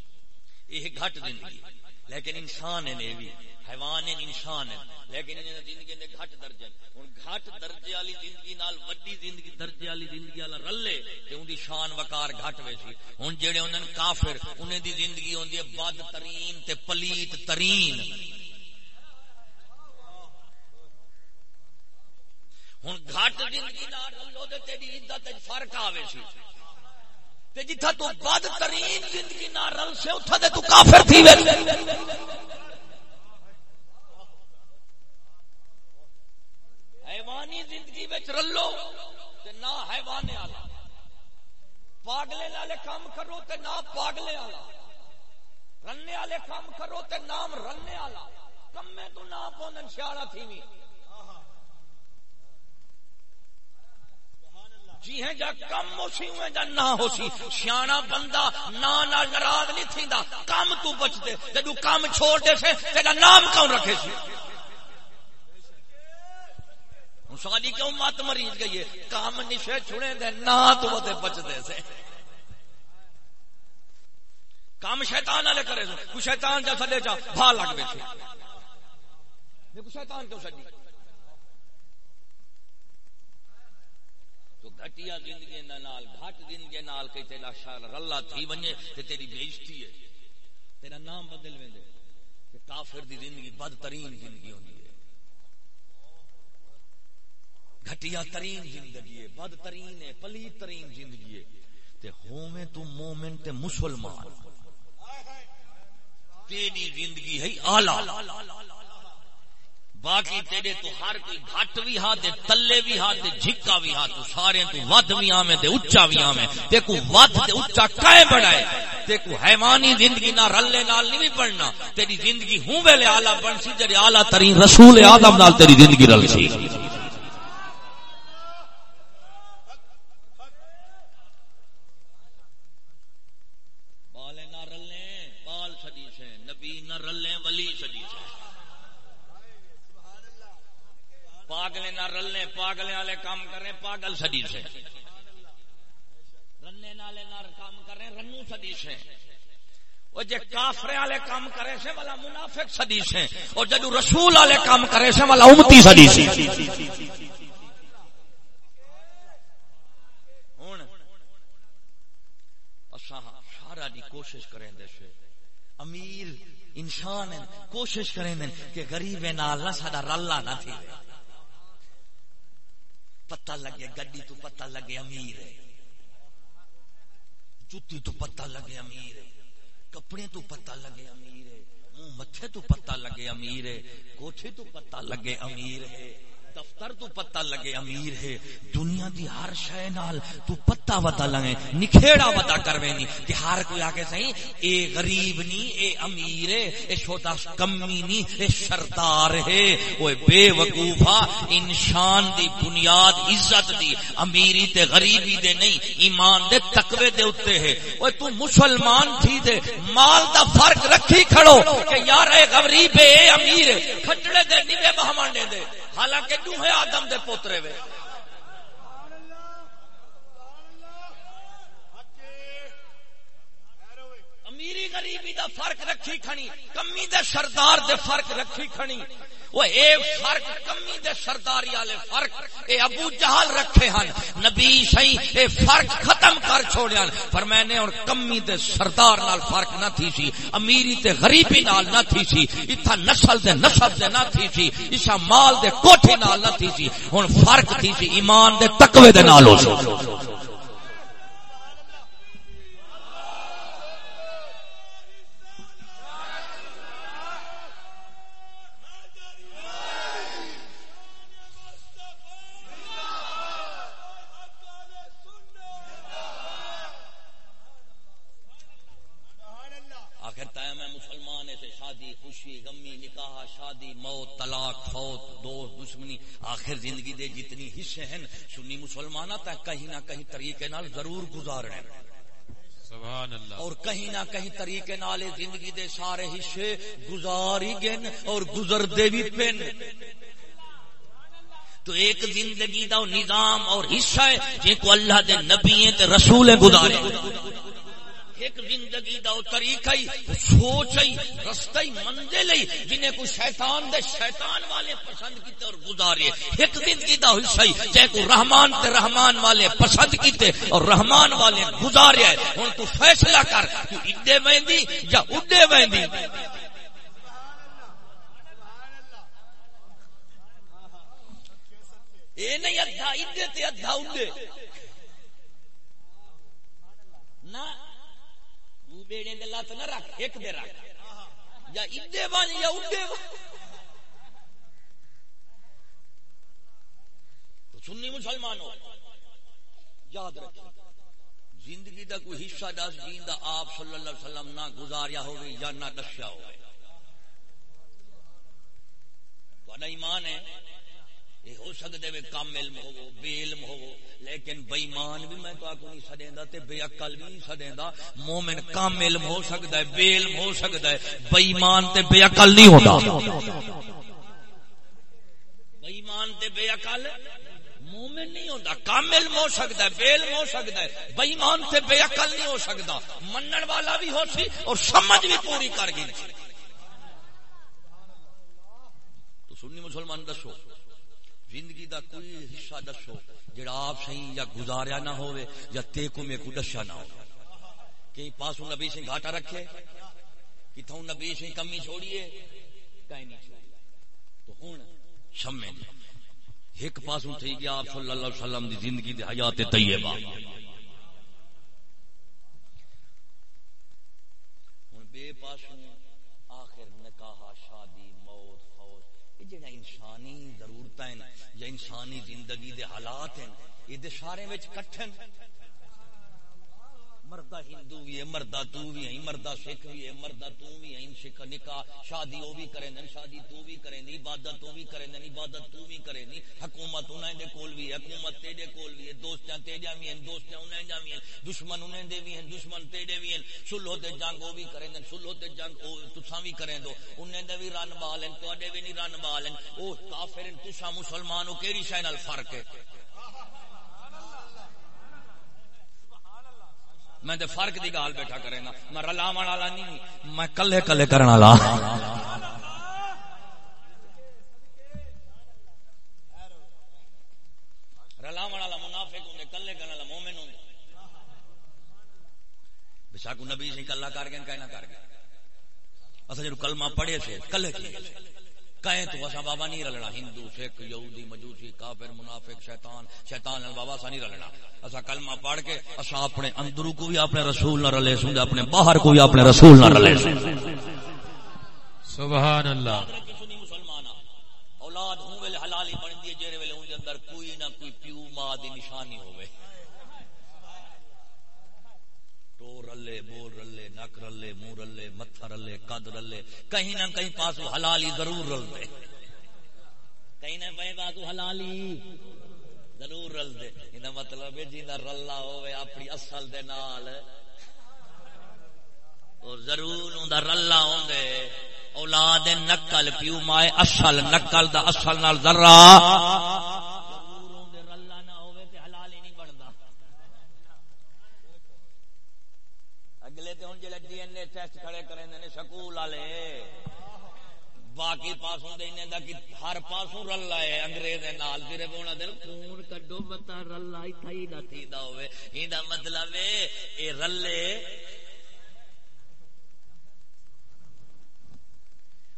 یہ گھٹ زندگی لیکن انسان ہے بھی، حیوان ہیں انسان ہے لیکن زندگی نے گھٹ درجے ہوں گھٹ درجے والی زندگی نال، وڈی زندگی، درجے والی زندگی والا رلے تے ان دی شان وقار گھٹ ویسی ہوں جڑے انہوں کافر انہیں دی زندگی ہوندی ہے بد ترین تے پلیت ترین۔ ہوں گھٹ زندگی نال، رلو تے تیری عزت فرق آوے سی۔ جتھا تو بد ترین زندگی نہ رل سے، اتھا دے تو کافر تھی وے حیوانی زندگی وچ رلو تے نہ حیوانے والا پاگلے والے کام کرو تے نہ پاگلے والا رننے والے کام کرو تے نام رننے والا کمے تو نہ پوندن، سیاڑا تھی وی جی ہیں، جا کم ہو سی ہوئے جا نہ ہو سی۔ سیانا بندہ نا نا ناراض نہیں تھیندا۔ کم تو بچ دے جدو کم چھوڑ دے سے، تیرا نام کون رکھے سی؟ ساری کیوں مت مریض گئی ہے؟ کام نشے چھڑے دے نا تو وہ بچ دے سے۔ کام شیطان والے کرے سے۔ کوئی شیطان جا سدے جا بھا لگ بیٹھے۔ دیکھو شیطان کیوں سڈی تو گھٹیا زندگی نال، گھٹ زندگی نال کہ تیرا شار رلا تھی ونجے تے تیری بےزتی ہے۔ تیرا نام بدل ویندے۔ کہ کافر دی زندگی بدترین زندگی ہوندی ہے۔ گھٹیا ترین زندگی ہے، بدترین ہے پلیت ترین زندگی ہے۔ تے ہوویں تو مومن تے مسلمان۔ تیری زندگی ہے اعلی باقی تیرے تو ہر کوئی گھٹ بھی ہاں تے تلے بھی ہاں تے جھکا بھی ہاں تو سارے تو ود بھی ہاں آویں تے اونچا بھی ہاں آویں تے کو ود تے اونچا کائے بڑھائے تے کو حیوانی زندگی نہ رلے نال نہیں پڑھنا تیری زندگی ہوں ویلے اعلی بن سی جڑے اعلی ترین رسول آدم نال تیری زندگی رل سی پاگلے نہ رلنے پاگلے والے کام کریں پاگل سدی سے۔ رننے والے نہ کام کریں رنو سدی سے۔ وہ جے کافرے والے کام کرے سے والا منافق سدی سے۔ اور جدو رسول والے کام کرے سے والا امتی سدی سے۔ سارا دی کوشش کریں دے سے امیر انسان کوشش کریں دے کہ غریب نال نہ ساڈا رلا نہ تھی پتہ لگے، گڈی تو پتہ لگے امیر ہے۔ جتی تو پتہ لگے امیر ہے۔ کپڑے تو پتہ لگے امیر ہے۔ منہ مچھے تو پتہ لگے امیر ہے۔ کوٹھے تو پتہ لگے امیر ہے۔ دفتر تو پتہ لگے، امیر ہے، دنیا دی ہر شے نال تو پتہ وتا لگے، نکھیڑا وتا کروے نی، کہ ہر کوئی آکے صحیح اے غریب نی، اے امیر ہے، اے چھوٹا کمی نی، اے سردار ہے اوے بے وقوفا انسان دی بنیاد، عزت دی، امیری تے غریبی دے نہیں، ایمان دے تقوی دے اوتے ہے۔ اوے تو مسلمان تھی دے، مال دا فرق رکھی کھڑو، کہ یار اے غریب اے امیر کھٹڑے دے نیوے بہمانڈے دے۔ حالانکہ دوہے آدم دے پوترے وے۔ امیری غریبی دا فرق رکھی کھنی کمی دے سردار دے فرق رکھی کھنی وہ اے فرق کمی دے سرداری والے فرق اے ابو جہل رکھے ہن نبی سی اے فرق ختم کر چھوڑیا پر میں نے اور کمی دے سردار نال فرق نہ تھی سی امیری تے غریبی نال نہ تھی سی اتھا نسل دے نسب دے نہ تھی سی اسا مال دے کوٹھی نال نہ تھی سی ہن فرق تھی سی ایمان دے تقوی دے نال ہو سی آخر زندگی دے جتنی حصے ہیں سنی مسلمان تک کہیں نہ کہیں طریقے نال ضرور گزارنے سبحان اللہ اور کہیں نہ کہیں طریقے نال زندگی دے سارے حصے گزاری گن اور گزر دے بھی پن۔ تو ایک زندگی دا نظام اور حصہ ہے جن کو اللہ دے نبی تے رسول گزارے۔ ایک زندگی دا طریقہ ہی، سوچ ہی، رستہ ہی، منزل ہی، جنہیں کو شیطان دے شیطان والے پسند کیتے اور گزارے۔ ایک زندگی دا حصہ ہی جے کو رحمان تے رحمان والے پسند کیتے اور رحمان والے گزارے۔ ہے ہن تو فیصلہ کر، تو اڈے ویندی یا اڈے ویندی؟ اے نہیں ادھا اڈے تے ادھا اڈے نہ بیڑے دے لات نہ رکھ، ایک دے رکھ۔ یا ادے بن یا اڈے تو سنی مسلمان ہو یاد رکھ زندگی دا کوئی حصہ دس جین دا آپ صلی اللہ علیہ وسلم نہ گزاریا ہوگی یا نہ دسیا ہوگی ایمان ہے یہ ہو سکتے وے کم علم ہو بے علم ہو لیکن بےمان بھی میں تو آپ نہیں سدیندا تے بے عقل بھی نہیں سدیندا۔ مومن کم علم ہو سکتا ہے، بے علم ہو سکتا ہے بےمان تے بے عقل نہیں ہوتا بےمان تے بے عقل مومن نہیں ہوتا کم علم ہو سکتا ہے، بے علم ہو سکتا ہے۔ بےمان تے بے عقل نہیں ہو سکتا منن والا بھی ہو سی اور سمجھ بھی پوری کر گئی۔ تو سنی مسلمان دسو۔ زندگی دا کوئی حصہ دسو جڑا آپ صحیح یا گزاریا نہ ہوئے یا تیکو میں کو دسیا نہ ہو۔ کہیں پاسوں نبی سے گھاٹا رکھے کتوں نبی سے کمی چھوڑیے، کہیں نہیں چھوڑی تو ہوں شمے ایک پاسوں تھی گیا آپ صلی اللہ علیہ وسلم دی زندگی دی حیات طیبہ۔ ہوں بے پاسوں آخر نکاح، شادی، موت فوت یہ جڑا انسانی ضرورت ہے یا انسانی زندگی دے حالات ہیں یہ سارے کٹھن۔ مردہ ہندو بھی ہے مردہ تو بھی ہے مردہ سکھ بھی ہے مردہ تو بھی ہے سکھ نکاح، شادی وہ بھی کریں شادی تو بھی کریں عبادت تو بھی کریں عبادت تو بھی کریں حکومت انہیں دے کول بھی ہے، حکومت تیرے کول بھی ہے دوستاں تیرے بھی ہیں دوستاں انہیں جا بھی ہیں، دشمن انہیں دے بھی ہیں، دشمن تیرے بھی ہیں، سلو تے جنگ وہ بھی کریں سلو تے جنگ او تساں بھی کریں دو، انہیں دے بھی رن بال ہیں تواڈے بھی نہیں رن بال ہیں او کافر ہیں تساں مسلمان ہو کیڑی شے نال فرق ہے؟ میں تے فرق دی گال بیٹھا کرے نا۔ میں رلاون والا نہیں، میں کلے کلے کرن والا۔ رلاون والا منافق ہوندے کلے کرن والا مومن ہوندے بشاک نبی سی کلا کر گئے کہنا کر گئے۔ اسا جڑو کلمہ پڑھے سے کلے کی کہیں تو اسا بابا نہیں رلنا ہندو سکھ یہودی مجوسی کافر منافق شیطان شیطان بابا سا نہیں رلنا۔ اسا کلمہ پڑھ کے اسا اپنے اندرو کو بھی اپنے رسول نہ رلے سن اپنے باہر کو بھی اپنے رسول نہ رلے سن سبحان اللہ۔ اولاد ہوں ویلے حلالی بن دی جڑے ویلے اون دے اندر کوئی نہ کوئی پیو ماں دی نشانی ہوے تو رلے، بول رلے، نک رلے، منہ رلے، متھا رلے، قد رلے، کہیں نہ کہیں پاسو حلالی ضرور رل دے کہیں نہ کہیں پاسو حلالی ضرور رل دے یہ مطلب ہے جی رلا ہوئے اپنی اصل دے نال۔ اور ضرور ہوں رلا ہوں اولاد نقل پیو مائے، اصل نقل دا اصل نال ذرا۔ ٹیسٹ کھڑے کریں سکول والے۔ باقی پاسوں دے دینے دا کہ ہر پاسوں رلا ہے انگریز نال۔ پھر بونا دل خون کڈو بتا رلا ہی تھئی نہ تھیدا ہوے ایندا مطلب ہے اے رلے۔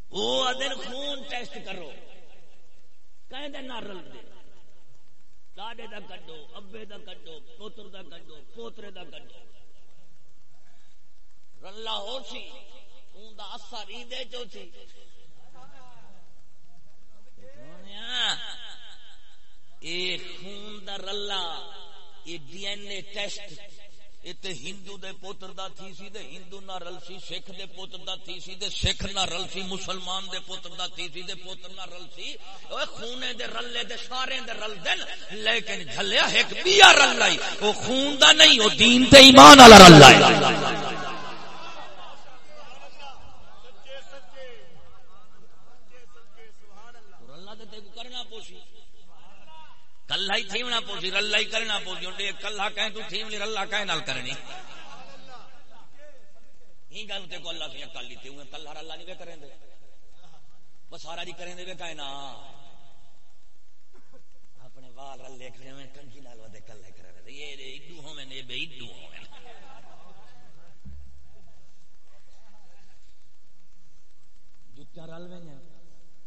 او ادن خون ٹیسٹ کرو۔ کہیں دے نہ رل دے؟ ڈاڈے دا کڈو، ابے دا کڈو، پوتر دا کڈو، پوترے دا کڈو۔ رلا ہو سی اون دا اثر ای دے جو سی۔ اے خون دا رلا، اے ڈی این اے ٹیسٹ۔ اے تے ہندو دے پوتر دا تھی سی دے ہندو نہ رل سی سکھ دے پوتر دا تھی سی دے سکھ نہ رل سی مسلمان دے پوتر دا تھی سی دے پوتر نہ رل سی اوے خونے دے رلے دے سارے دے رل دن لیکن جھلیا ایک بیا رل لائی او خون دا نہیں او دین تے ایمان والا رل لائی کرنا پوسی۔ کلہ ہی تھیمنا پوسی رلا ہی کرنا پوسی۔ ہوں کلہ کہیں تو تھیم رلا کہیں نال کرنی۔ ہی گل تے کو اللہ سے کل لی تھی ہوں کلہ رلا نہیں بے کریں دے بس سارا جی کریں دے بے کہیں نا۔ اپنے وال رلے کھڑے میں کنجی نال ودے کلہ کریں دے یہ دے ایڈو ہوں میں نے بے ایڈو ہوں میں جتا رل میں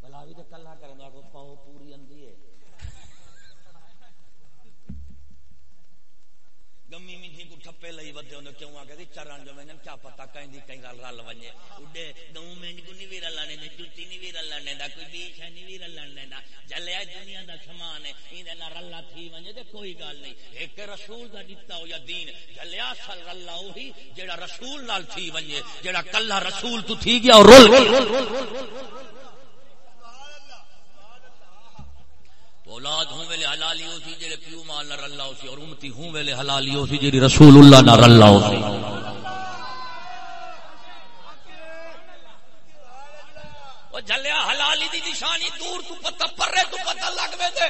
بلا بھی تے کلہ کریں پاؤ پوری اندھی ہے گمی میٹھی کو ٹھپے لئی ودے ہوندے کیوں آ گئے چرن جو میں کیا پتہ کہیں دی کہیں گل رل ونجے اڈے گوں میں کو نہیں ویرا لانے دے جوتی نہیں ویرا لانے دا کوئی بیچ نہیں ویرا لانے دا جلیا دنیا دا سامان ہے این نہ رلا تھی ونجے تے کوئی گل نہیں ایک رسول دا دتا ہو یا دین جلیا سل رلا وہی جیڑا رسول نال تھی ونجے جیڑا کلہ رسول تو تھی گیا اور رول اولاد ہوں ویلے حلالی ہو سی، جڑے پیو مال نہ رلا ہو سی، اور امتی ہوں ویلے حلالی ہو سی، جڑی رسول اللہ نہ رلا ہو سی۔ وہ جلیا حلالی دی نشانی دور، تو پتہ پرے، تو پتہ لگ وے تے۔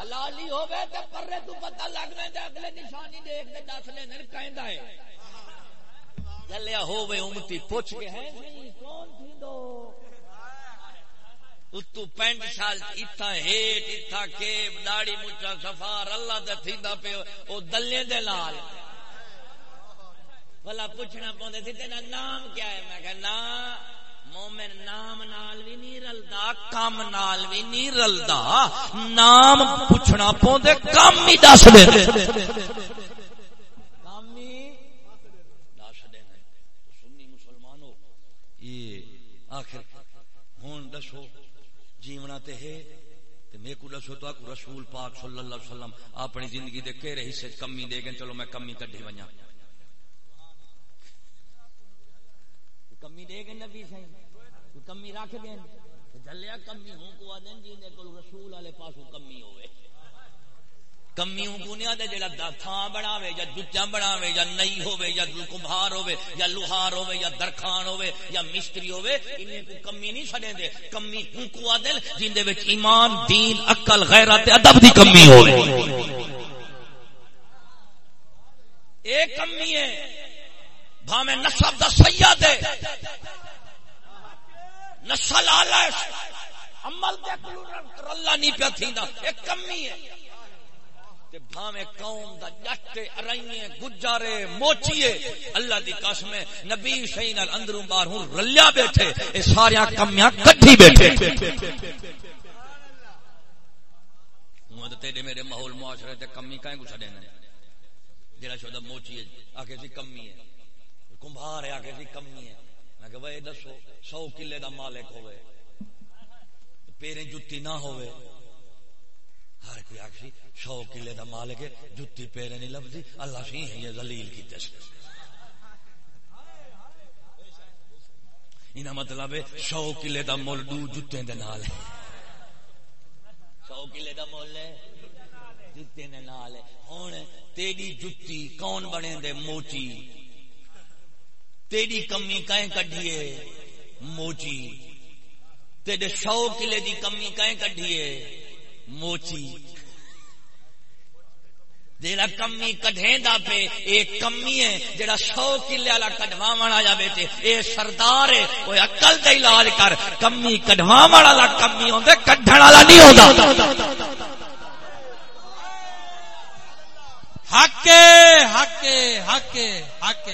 حلالی ہوے تے، پرے، تو پتہ لگ وے تے۔ اگلے نشانی دیکھ کے دس لے کہندا ہے۔ جلیا ہوے امتی، پوچھ کے ہے، نہیں، کون تھی دو؟ اتو پینٹ شال اتھا ہیٹ اتھا کیب داڑی مچا سفار، اللہ دا تھیندا پہ او دلے دے لال۔ بھلا پوچھنا پوندے تھی تیرا نام کیا ہے؟ میں کہا، نا، مومن نام نال بھی نہیں رلدا، کم نال بھی نہیں رلدا۔ نام پوچھنا پوندے، کم ہی دس دے۔ کم ہی دس دے۔ سنی مسلمانوں یہ آخر، ہون دسو۔ جیونا تے ہے، تے میں کو دسو تو کو رسول پاک صلی اللہ علیہ وسلم اپنی زندگی دے کہڑے حصے کمی دے گئے، چلو میں کمی کڈھی ونجا کمی دے گئے نبی سائیں کمی رکھ دین؟ جلیا کمی ہوں کو آدن جی نے کول رسول والے پاسوں کمی ہوئے۔ کمی گونیا دے جڑا تھان بناوے، یا جچا بناوے، یا نئی ہوے یا کمبھار ہوے یا لوہار ہوے یا درخان ہوے یا مستری ہوے انہیں کو کمی نہیں چھڑے دے۔ کمی ہوں کو عدل جن دے وچ ایمان، دین، عقل، غیرت ادب دی کمی ہوے اے کمی ہے، بھاویں نسب دا سید ہے۔ نسل اعلی عمل دے کلو اللہ نہیں پیا تھیندا۔ اے کمی ہے۔ قوم دا جٹے ارائیے، گجارے، موچیے۔ اللہ دی قسم نبی شہین اندروں رلیا بیٹھے، اے سارے کمیاں کٹھی بیٹھے۔ تیرے میرے ماحول معاشرے تے کمی کہیں کو چھڑے جڑا شودا موچی ہے سی کمی ہے۔ کمبھار ہے آکے سی کمی ہے۔ میں کہ بھائی دسو، سو کلے دا مالک ہوئے پیریں جتی نہ ہوئے ہر کوئی آخری سو کلے دا مالک ہے، جتی پیرے نہیں لبدی اللہ سی ہے یہ کی دس انہاں مطلب ہے سو کلے دا مول دو جتے دے نال ہے۔ سو کلے دا مول ہے، جتے دے نال ہے۔ ہن تیری جتی کون بنے دے؟ موچی۔ تیری کمی کہیں کڈھیے؟ موچی۔ تیرے سو کلے دی کمی کہیں کڈھیے؟ موچی۔ جیڑا کمی کڈھیں دا پہ ایک کمی ہے، جیڑا سو کلے والا کڈوا والا جا اے سردار ہے وہ عقل دا علاج کر۔ کمی کڈوا والا کمی ہوندا، کڈھن والا نہیں ہوندا۔ حق حق حق حق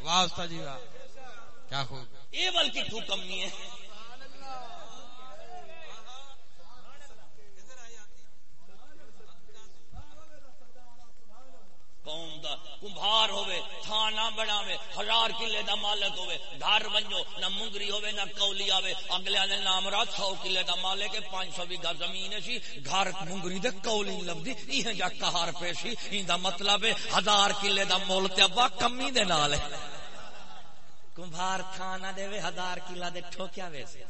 واہ، استاد جی واہ۔ کیا خوب۔ یہ بلکہ تو کمی ہے۔ کمبھار ہوے تھانا بناوے، ہزار کلے دا مالک ہوے گھر بنو نہ منگری ہوے نہ کولی آوے۔ اگلے والے نام را سو کلے دا مالک ہے، پانچ سو بیگھا زمین سی۔ گھر منگری دے کولی لبدی یہ جا کہار پیشی این دا مطلب ہے، ہزار کلے دا مول تے وا کمی دے نال ہے۔ کمبھار تھانا دے وے، ہزار کلا دے ٹھوکیا ویسے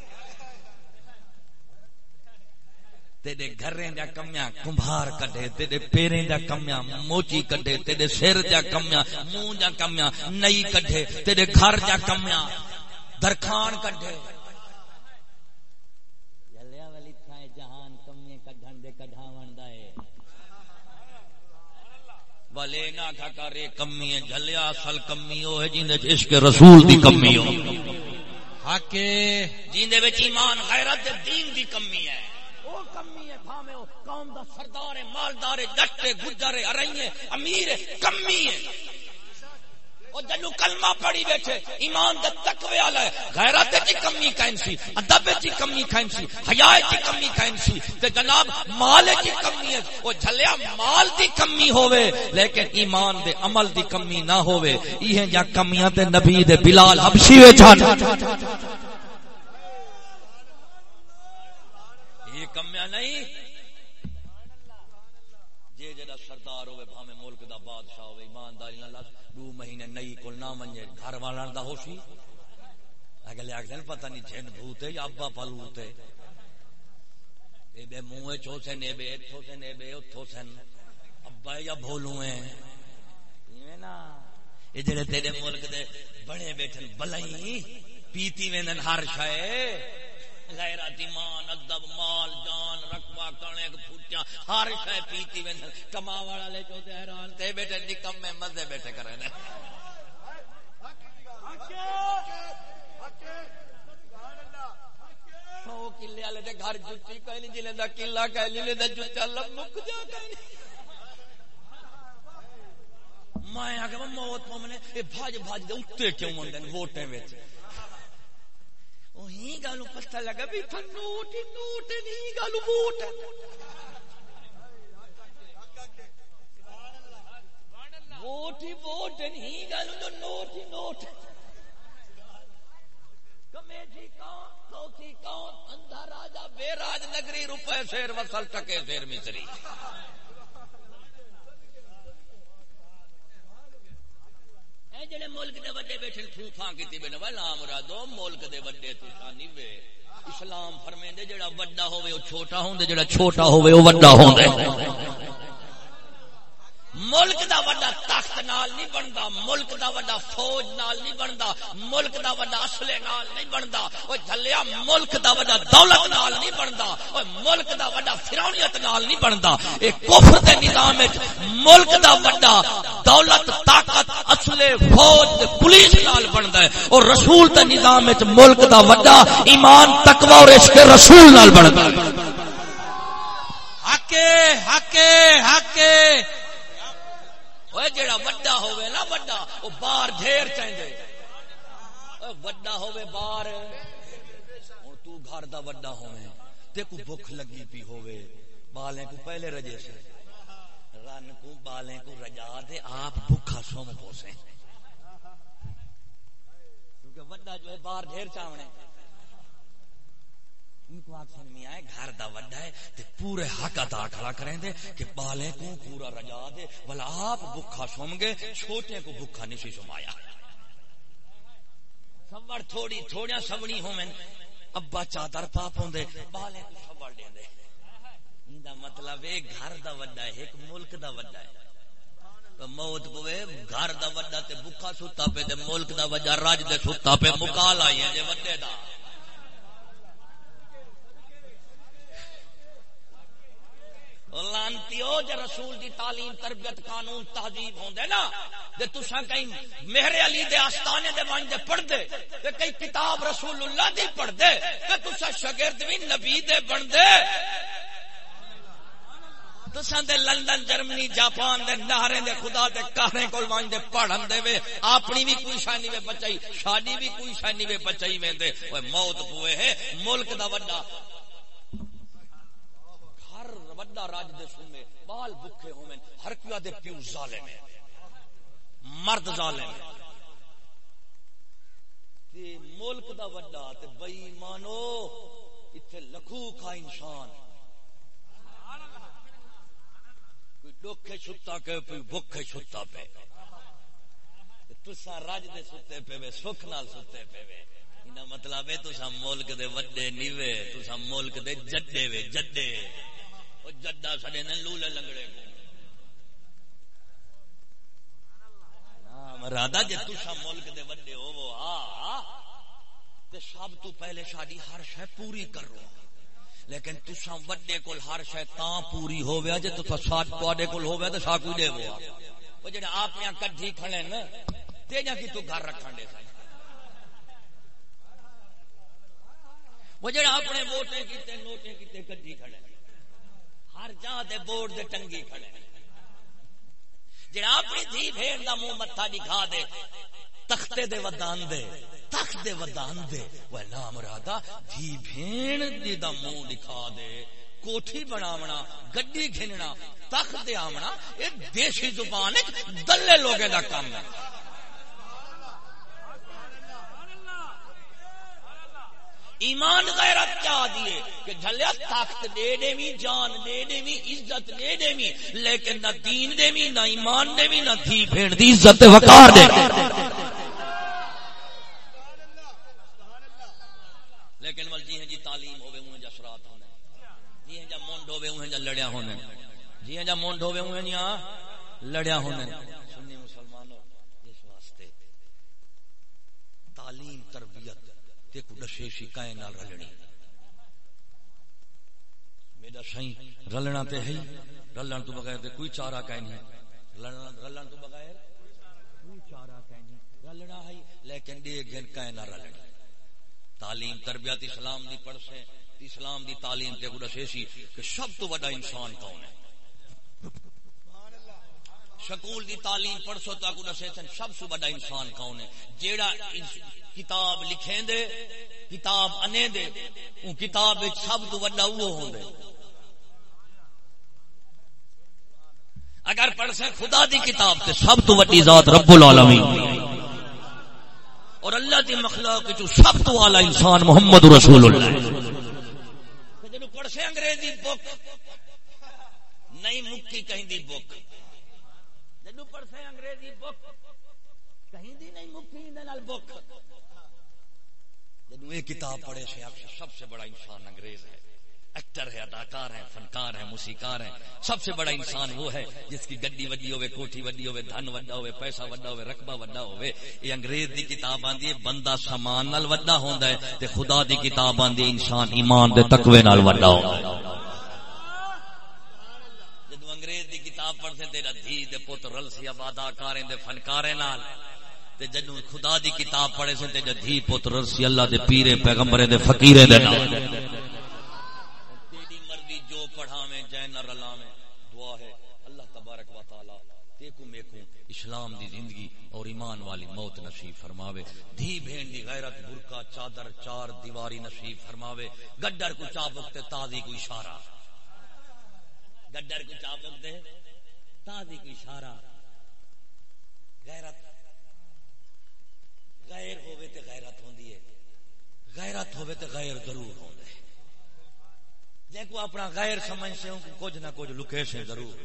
تیرے گھریں جا کمیاں کمبھار کڈے تیرے پیریں جا کمیاں موچی کڈے تیرے سر جا کمیاں منہ جا کمیاں نئی کڈے تیرے گھر جا کمیاں درخان کڈے۔ جلیا والی تھائے جہان کمیاں کڈھن دے کڈھاون دا ہے۔ والے نہ کھا کرے کمی ہے جلیا اصل کمی ہو ہے جن عشق رسول دی کمی ہو حق جن دے وچ ایمان غیرت دین دی کمی ہے۔ کمی ہے بھاوے قوم دا سردار ہے، مالدار ہے جٹے گجر ہے ارائیں امیر ہے، کمی ہے۔ او جنو کلمہ پڑھی بیٹھے، ایمان دے تقوی والا ہے۔ غیرت دی کمی کائن سی، ادب دی کمی کائن سی، حیا دی کمی کائن سی۔ تے جناب، مال دی کمی ہے۔ او جھلیا مال دی کمی ہوے لیکن ایمان دے عمل دی کمی نہ ہوے یہ جا کمیاں تے نبی دے بلال حبشی وچ ہن کمیا نہیں۔ جے جڑا سردار ہوے بھاویں ملک دا بادشاہ ہوے ایمانداری نال دو مہینے نئی کول نہ منجے گھر والا دا ہوشی۔ اگلے آکھدے پتہ نہیں جن بھوت ہے یا ابا پلوت ہے۔ اے بے منہ چو سن، اے بے، اتھو سن، اے بے، اتھو سن۔ ابا یا بھولوں ہیں۔ ایویں نا۔ اے جڑے تیرے ملک دے بڑے بیٹھن بلائی پیتی ویندن ہر شے۔ غیرت ایمان ادب، مال، جان، رقبہ کنے پھوٹیاں، ہر شے پیتی ویندن کما والا لے جو تے حیران۔ تے بیٹھے نکم جی میں مزے بیٹھے کرے نے۔ سو کلے والے دے گھر جُتی کوئی نہیں جلے دا قلعہ کہہ لے دا جُتا لمک جا کہیں میں آگے میں موت پومنے اے بھاج بھاج دے اتے کیوں مندن ووٹیں ویچ وہی پتہ لگا بھی نوٹ نوٹ نہیں گالو ووٹ ووٹ ہی ووٹ نہیں گالو نوٹ ہی نوٹ۔ کمیٹی کون چوتھی کون اندھا راجا، بے راج نگری، روپے شیر وصل جڑے ملک دے وڈے بیٹھے پھوفاں کیتی بن بنے والا مرادو، ملک دے وڈے تو نہیں وے اسلام فرمیندے جڑا وڈا ہوے او چھوٹا ہوندے جڑا چھوٹا ہوے او وڈا ہوندے ملک دا وڈا تخت نال نہیں بندا، ملک دا وڈا فوج نال نہیں بندا، ملک دا وڈا اسلحے نال نہیں بندا۔ او جھلیا ملک دا وڈا دولت نال نہیں بندا او ملک دا وڈا فرعونیت نال نہیں بندا۔ اے کفر دے نظام وچ ملک دا وڈا دولت، طاقت، اسلحے، فوج، پولیس نال بندا ہے۔ اور رسول دے نظام وچ ملک دا وڈا ایمان، تقوی اور عشق رسول نال بندا ہے۔ حق حق حق وہ جڑا وڈا ہوئے نا وڈا وہ بار ڈھیر چاہیے وڈا ہوئے بار ہوں تو گھر دا وڈا ہوئے تے کو بھوک لگی پی ہوئے بالیں کو پہلے رجے سے رن کو بالیں کو رجا دے آپ بھوکا سوم پوسے کیونکہ وڈا جو ہے بار ڈھیر چاونے ان کو آکسن میں آئے، گھر دا وڈا ہے، تے پورے حق ادا کھڑا کریں دے کہ بالے کو پورا رجا دے۔ بلا آپ بکھا سوم گے، چھوٹے کو بکھا نہیں سی سمایا سوڑ تھوڑی تھوڑیا سونی ہو میں ابا چادر پاپ ہوں دے، بالے کو سوڑ دیں دے۔ دا مطلب ہے، گھر دا وڈا ہے، ایک ملک دا وڈا ہے۔ موت کوے گھر دا وڈا تے بکھا ستا پہ تے ملک دا وڈا راج دے ستا پہ مکال آئی ہیں، جے وڈے دا۔ لانتی ہو جے رسول دی تعلیم، تربیت، قانون، تہذیب ہوندے نا تے تساں کہیں مہر علی دے آستانے دے وانج دے پڑھ دے تے کئی کتاب رسول اللہ دی پڑھ دے تے تساں شاگرد وی نبی دے بن دے تساں دے لندن، جرمنی، جاپان دے نہرے دے خدا دے کہنے کول وانج دے پڑھن دے وے، اپنی بھی کوئی شانی وے بچائی، شادی بھی کوئی شانی وے بچائی ویندے۔ اوے موت پوئے ہے، ملک دا وڈا وڈا راج دے سومے بال بکھے ہومن ہر کیا دے پیو ظالم ہے مرد ظالم ہے تے ملک دا وڈا، تے بے ایمانو ایتھے لکھو کا انسان۔ کوئی ڈوکھے چھتا کہ، کوئی بکھے چھتا پہ تسا راج دے ستے پہ وے، سکھ نال ستے پہ وے۔ انہا مطلب ہے تسا ملک دے وڈے نیوے تسا ملک دے جڈے وے، جڈے۔ جڈا سڑے نے لولے لنگڑے کو۔ رادا جی تسا ملک دے وڈے ہو وہ آ، تے سب تو پہلے شادی ہر شے پوری کرو۔ لیکن تسا وڈے کول ہر شے تاں پوری ہووے جے تو سات تواڈے کول ہووے تے سا کوئی دے وہ او جڑے آپ یہاں کڈھی کھڑے نا، تے جا کی تو گھر رکھن دے وہ جڑے اپنے ووٹیں کیتے، نوٹیں کیتے کڈھی کھڑے ہر جا دے بورڈ دے ٹنگی کھڑے جڑا اپنی دھی بھیڑ دا منہ متھا دکھا دے، تختے دے ودان دے، تخت دے ودان دے۔ وہ نام رادا دھی بھیڑ دی دا منہ دکھا دے۔ کوٹھی بناونا، گڈی گھننا، تخت دے آمنا اے دیشی زبان دلے لوگے دا کام ہے۔ ایمان غیرت کیا دیے کہ جھلیا طاقت دے دے می جان دے دے می عزت دے دے می لیکن نہ دین دے می نہ ایمان دے می نہ دھی بھیڑ دی عزت وقار دے لیکن مل جی ہیں جی تعلیم ہوئے مجھے جسرات ہونے۔ جی ہیں جا مونڈ ہوے اوہیں جا لڑیا ہونے۔ جی ہیں جا مونڈ ہوے اوہیں جا لڑیا ہونے۔ سنی مسلمانوں، اس واسطے تعلیم تے کو دشیشی کائیں نال رلنی۔ میرا سائیں رلنا تے ہے رلن تو بغیر تے کوئی چارہ کائیں نہیں۔ رلن رلن تو بغیر کوئی چارہ کائیں نہیں۔ رلنا ہے لیکن دے گن کائیں نہ رلنی۔ تعلیم تربیت اسلام دی پڑھ سے اسلام دی تعلیم تے گڑا شیشی کہ سب تو بڑا انسان کون ہے؟ شکول دی تعلیم پڑھ سو تا گڑا شیشن سب سے بڑا انسان کون ہے؟ جیڑا کتاب لکھیں دے کتاب انے دے ان کتاب سب تو بڑا وہ ہوں دے اگر پڑھ سے خدا دی کتاب تے سب تو بڑی ذات رب العالمین۔ اور اللہ دی مخلوق جو سب تو اعلی انسان محمد رسول اللہ۔ جنو پڑھ سے انگریزی بک، نہیں مکی کہیں دی بک۔ جنو سے انگریزی بک۔ کہیں دی نہیں مکی دے نال بک۔ جنو یہ کتاب پڑھے سے آپ سب سے بڑا انسان انگریز ہے۔ ایکٹر ہے، اداکار ہے، فنکار ہے، موسیقار ہے۔ سب سے بڑا انسان وہ ہے جس کی گڈی وڈی ہوئے کوٹھی وڈی ہوئے دھن وڈا ہوئے پیسہ وڈا ہوئے رقبہ وڈا ہوئے یہ انگریز دی کتاب آندی ہے، بندہ سامان نال وڈا ہوندا ہے تے خدا دی کتاب آندی ہے، انسان ایمان دے تقوی نال وڈا ہوندا ہے۔ انگریز دی کتاب پڑھتے تیرا دھی دے پتر رل سی اب اداکاریں دے فنکاریں نال۔ تے جدو خدا دی کتاب پڑھے سے تے دھی پتر رل سی اللہ دے پیرے پیغمبرے دے فقیرے دے نال۔ تیری مرضی جو پڑھاویں جے نہ رلاویں، دعا ہے۔ اللہ تبارک و تعالی تیکو میکو اسلام دی زندگی اور ایمان والی موت نصیب فرماوے۔ دھی بہن دی غیرت برکا چادر، چار دیواری نصیب فرماوے۔ گڈر کو چابک تے تازی کو اشارہ۔ گڈر کو چابک دے تازی کو اشارہ۔ غیرت۔ غیر ہوئے تے غیرت ہوندی ہے۔ غیرت ہوئے تے غیر ضرور ہوندے جے کو اپنا غیر سمجھ سے کو کچھ نہ کچھ لکے سے ضرور۔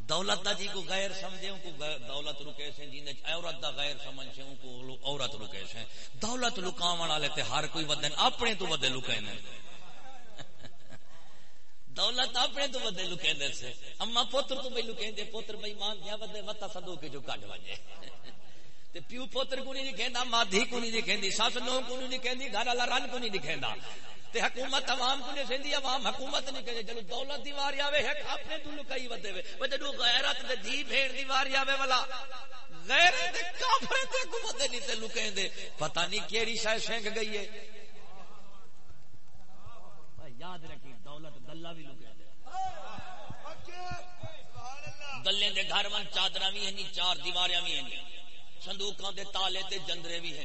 دولت دا جی کو غیر سمجھے کو دولت رکے سے جی نے عورت دا غیر سمجھ سے کو عورت رکے سے۔ دولت لکاون والے تے ہر کوئی ودن اپنے تو ودے لکے نے۔ دولت اپنے تو ودے لکے دے سے۔ اما پتر تو بھئی لکے دے پتر بھئی مان دیا ودے وتا صدو کے جو کڈ وجے۔ تے پیو پتر کو نہیں کہندا ماں دھی کو نہیں کہندی، ساس نو کو نہیں کہندی، گھر والا رن کو نہیں کہندا۔ تے حکومت عوام کو نہیں سیندی، عوام حکومت نہیں کہے جلو دولت دی واری آوے ہے اپنے تو لکائی ودے وے۔ او جدو غیرت دے دی بھیڑ دی واری آوے والا غیر دے کافر تے حکومت نہیں تے لکیں دے پتہ نہیں کیڑی شے سینگ گئی ہے۔ یاد رکھی دولت بھی لکے دلے دے گھر من چادراں بھی ہیں چار دیواریاں بھی ہیں صندوقاں دے تالے تے جندرے بھی ہیں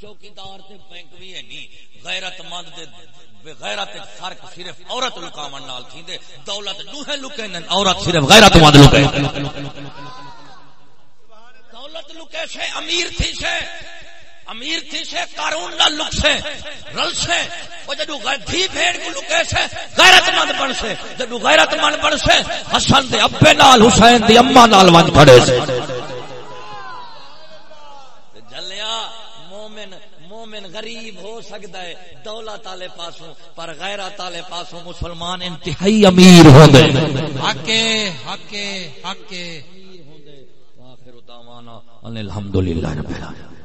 چوکیدار تے بینک بھی ہے نہیں غیرت مند دے غیرت فرق صرف عورت لکاون نال تھیندے۔ دولت دوہے لکے نن، عورت صرف غیرت مند لکے۔ دولت لکے سے امیر تھی سے۔ امیر تھی سے قارون نہ لک سے رل سے وہ جدو تھی بھیڑ کو لکے سے غیرت مند بن سے جدو غیرت مند بن سے حسن دے ابے نال، حسین دی اما نال ون کھڑے سے جلیا، مومن مومن غریب ہو سکتا ہے، دولت والے پاسوں، پر غیرت والے پاسوں مسلمان انتہائی امیر ہو گئے حق حق حق آخر دعوانا، الحمدللہ رب العالمین۔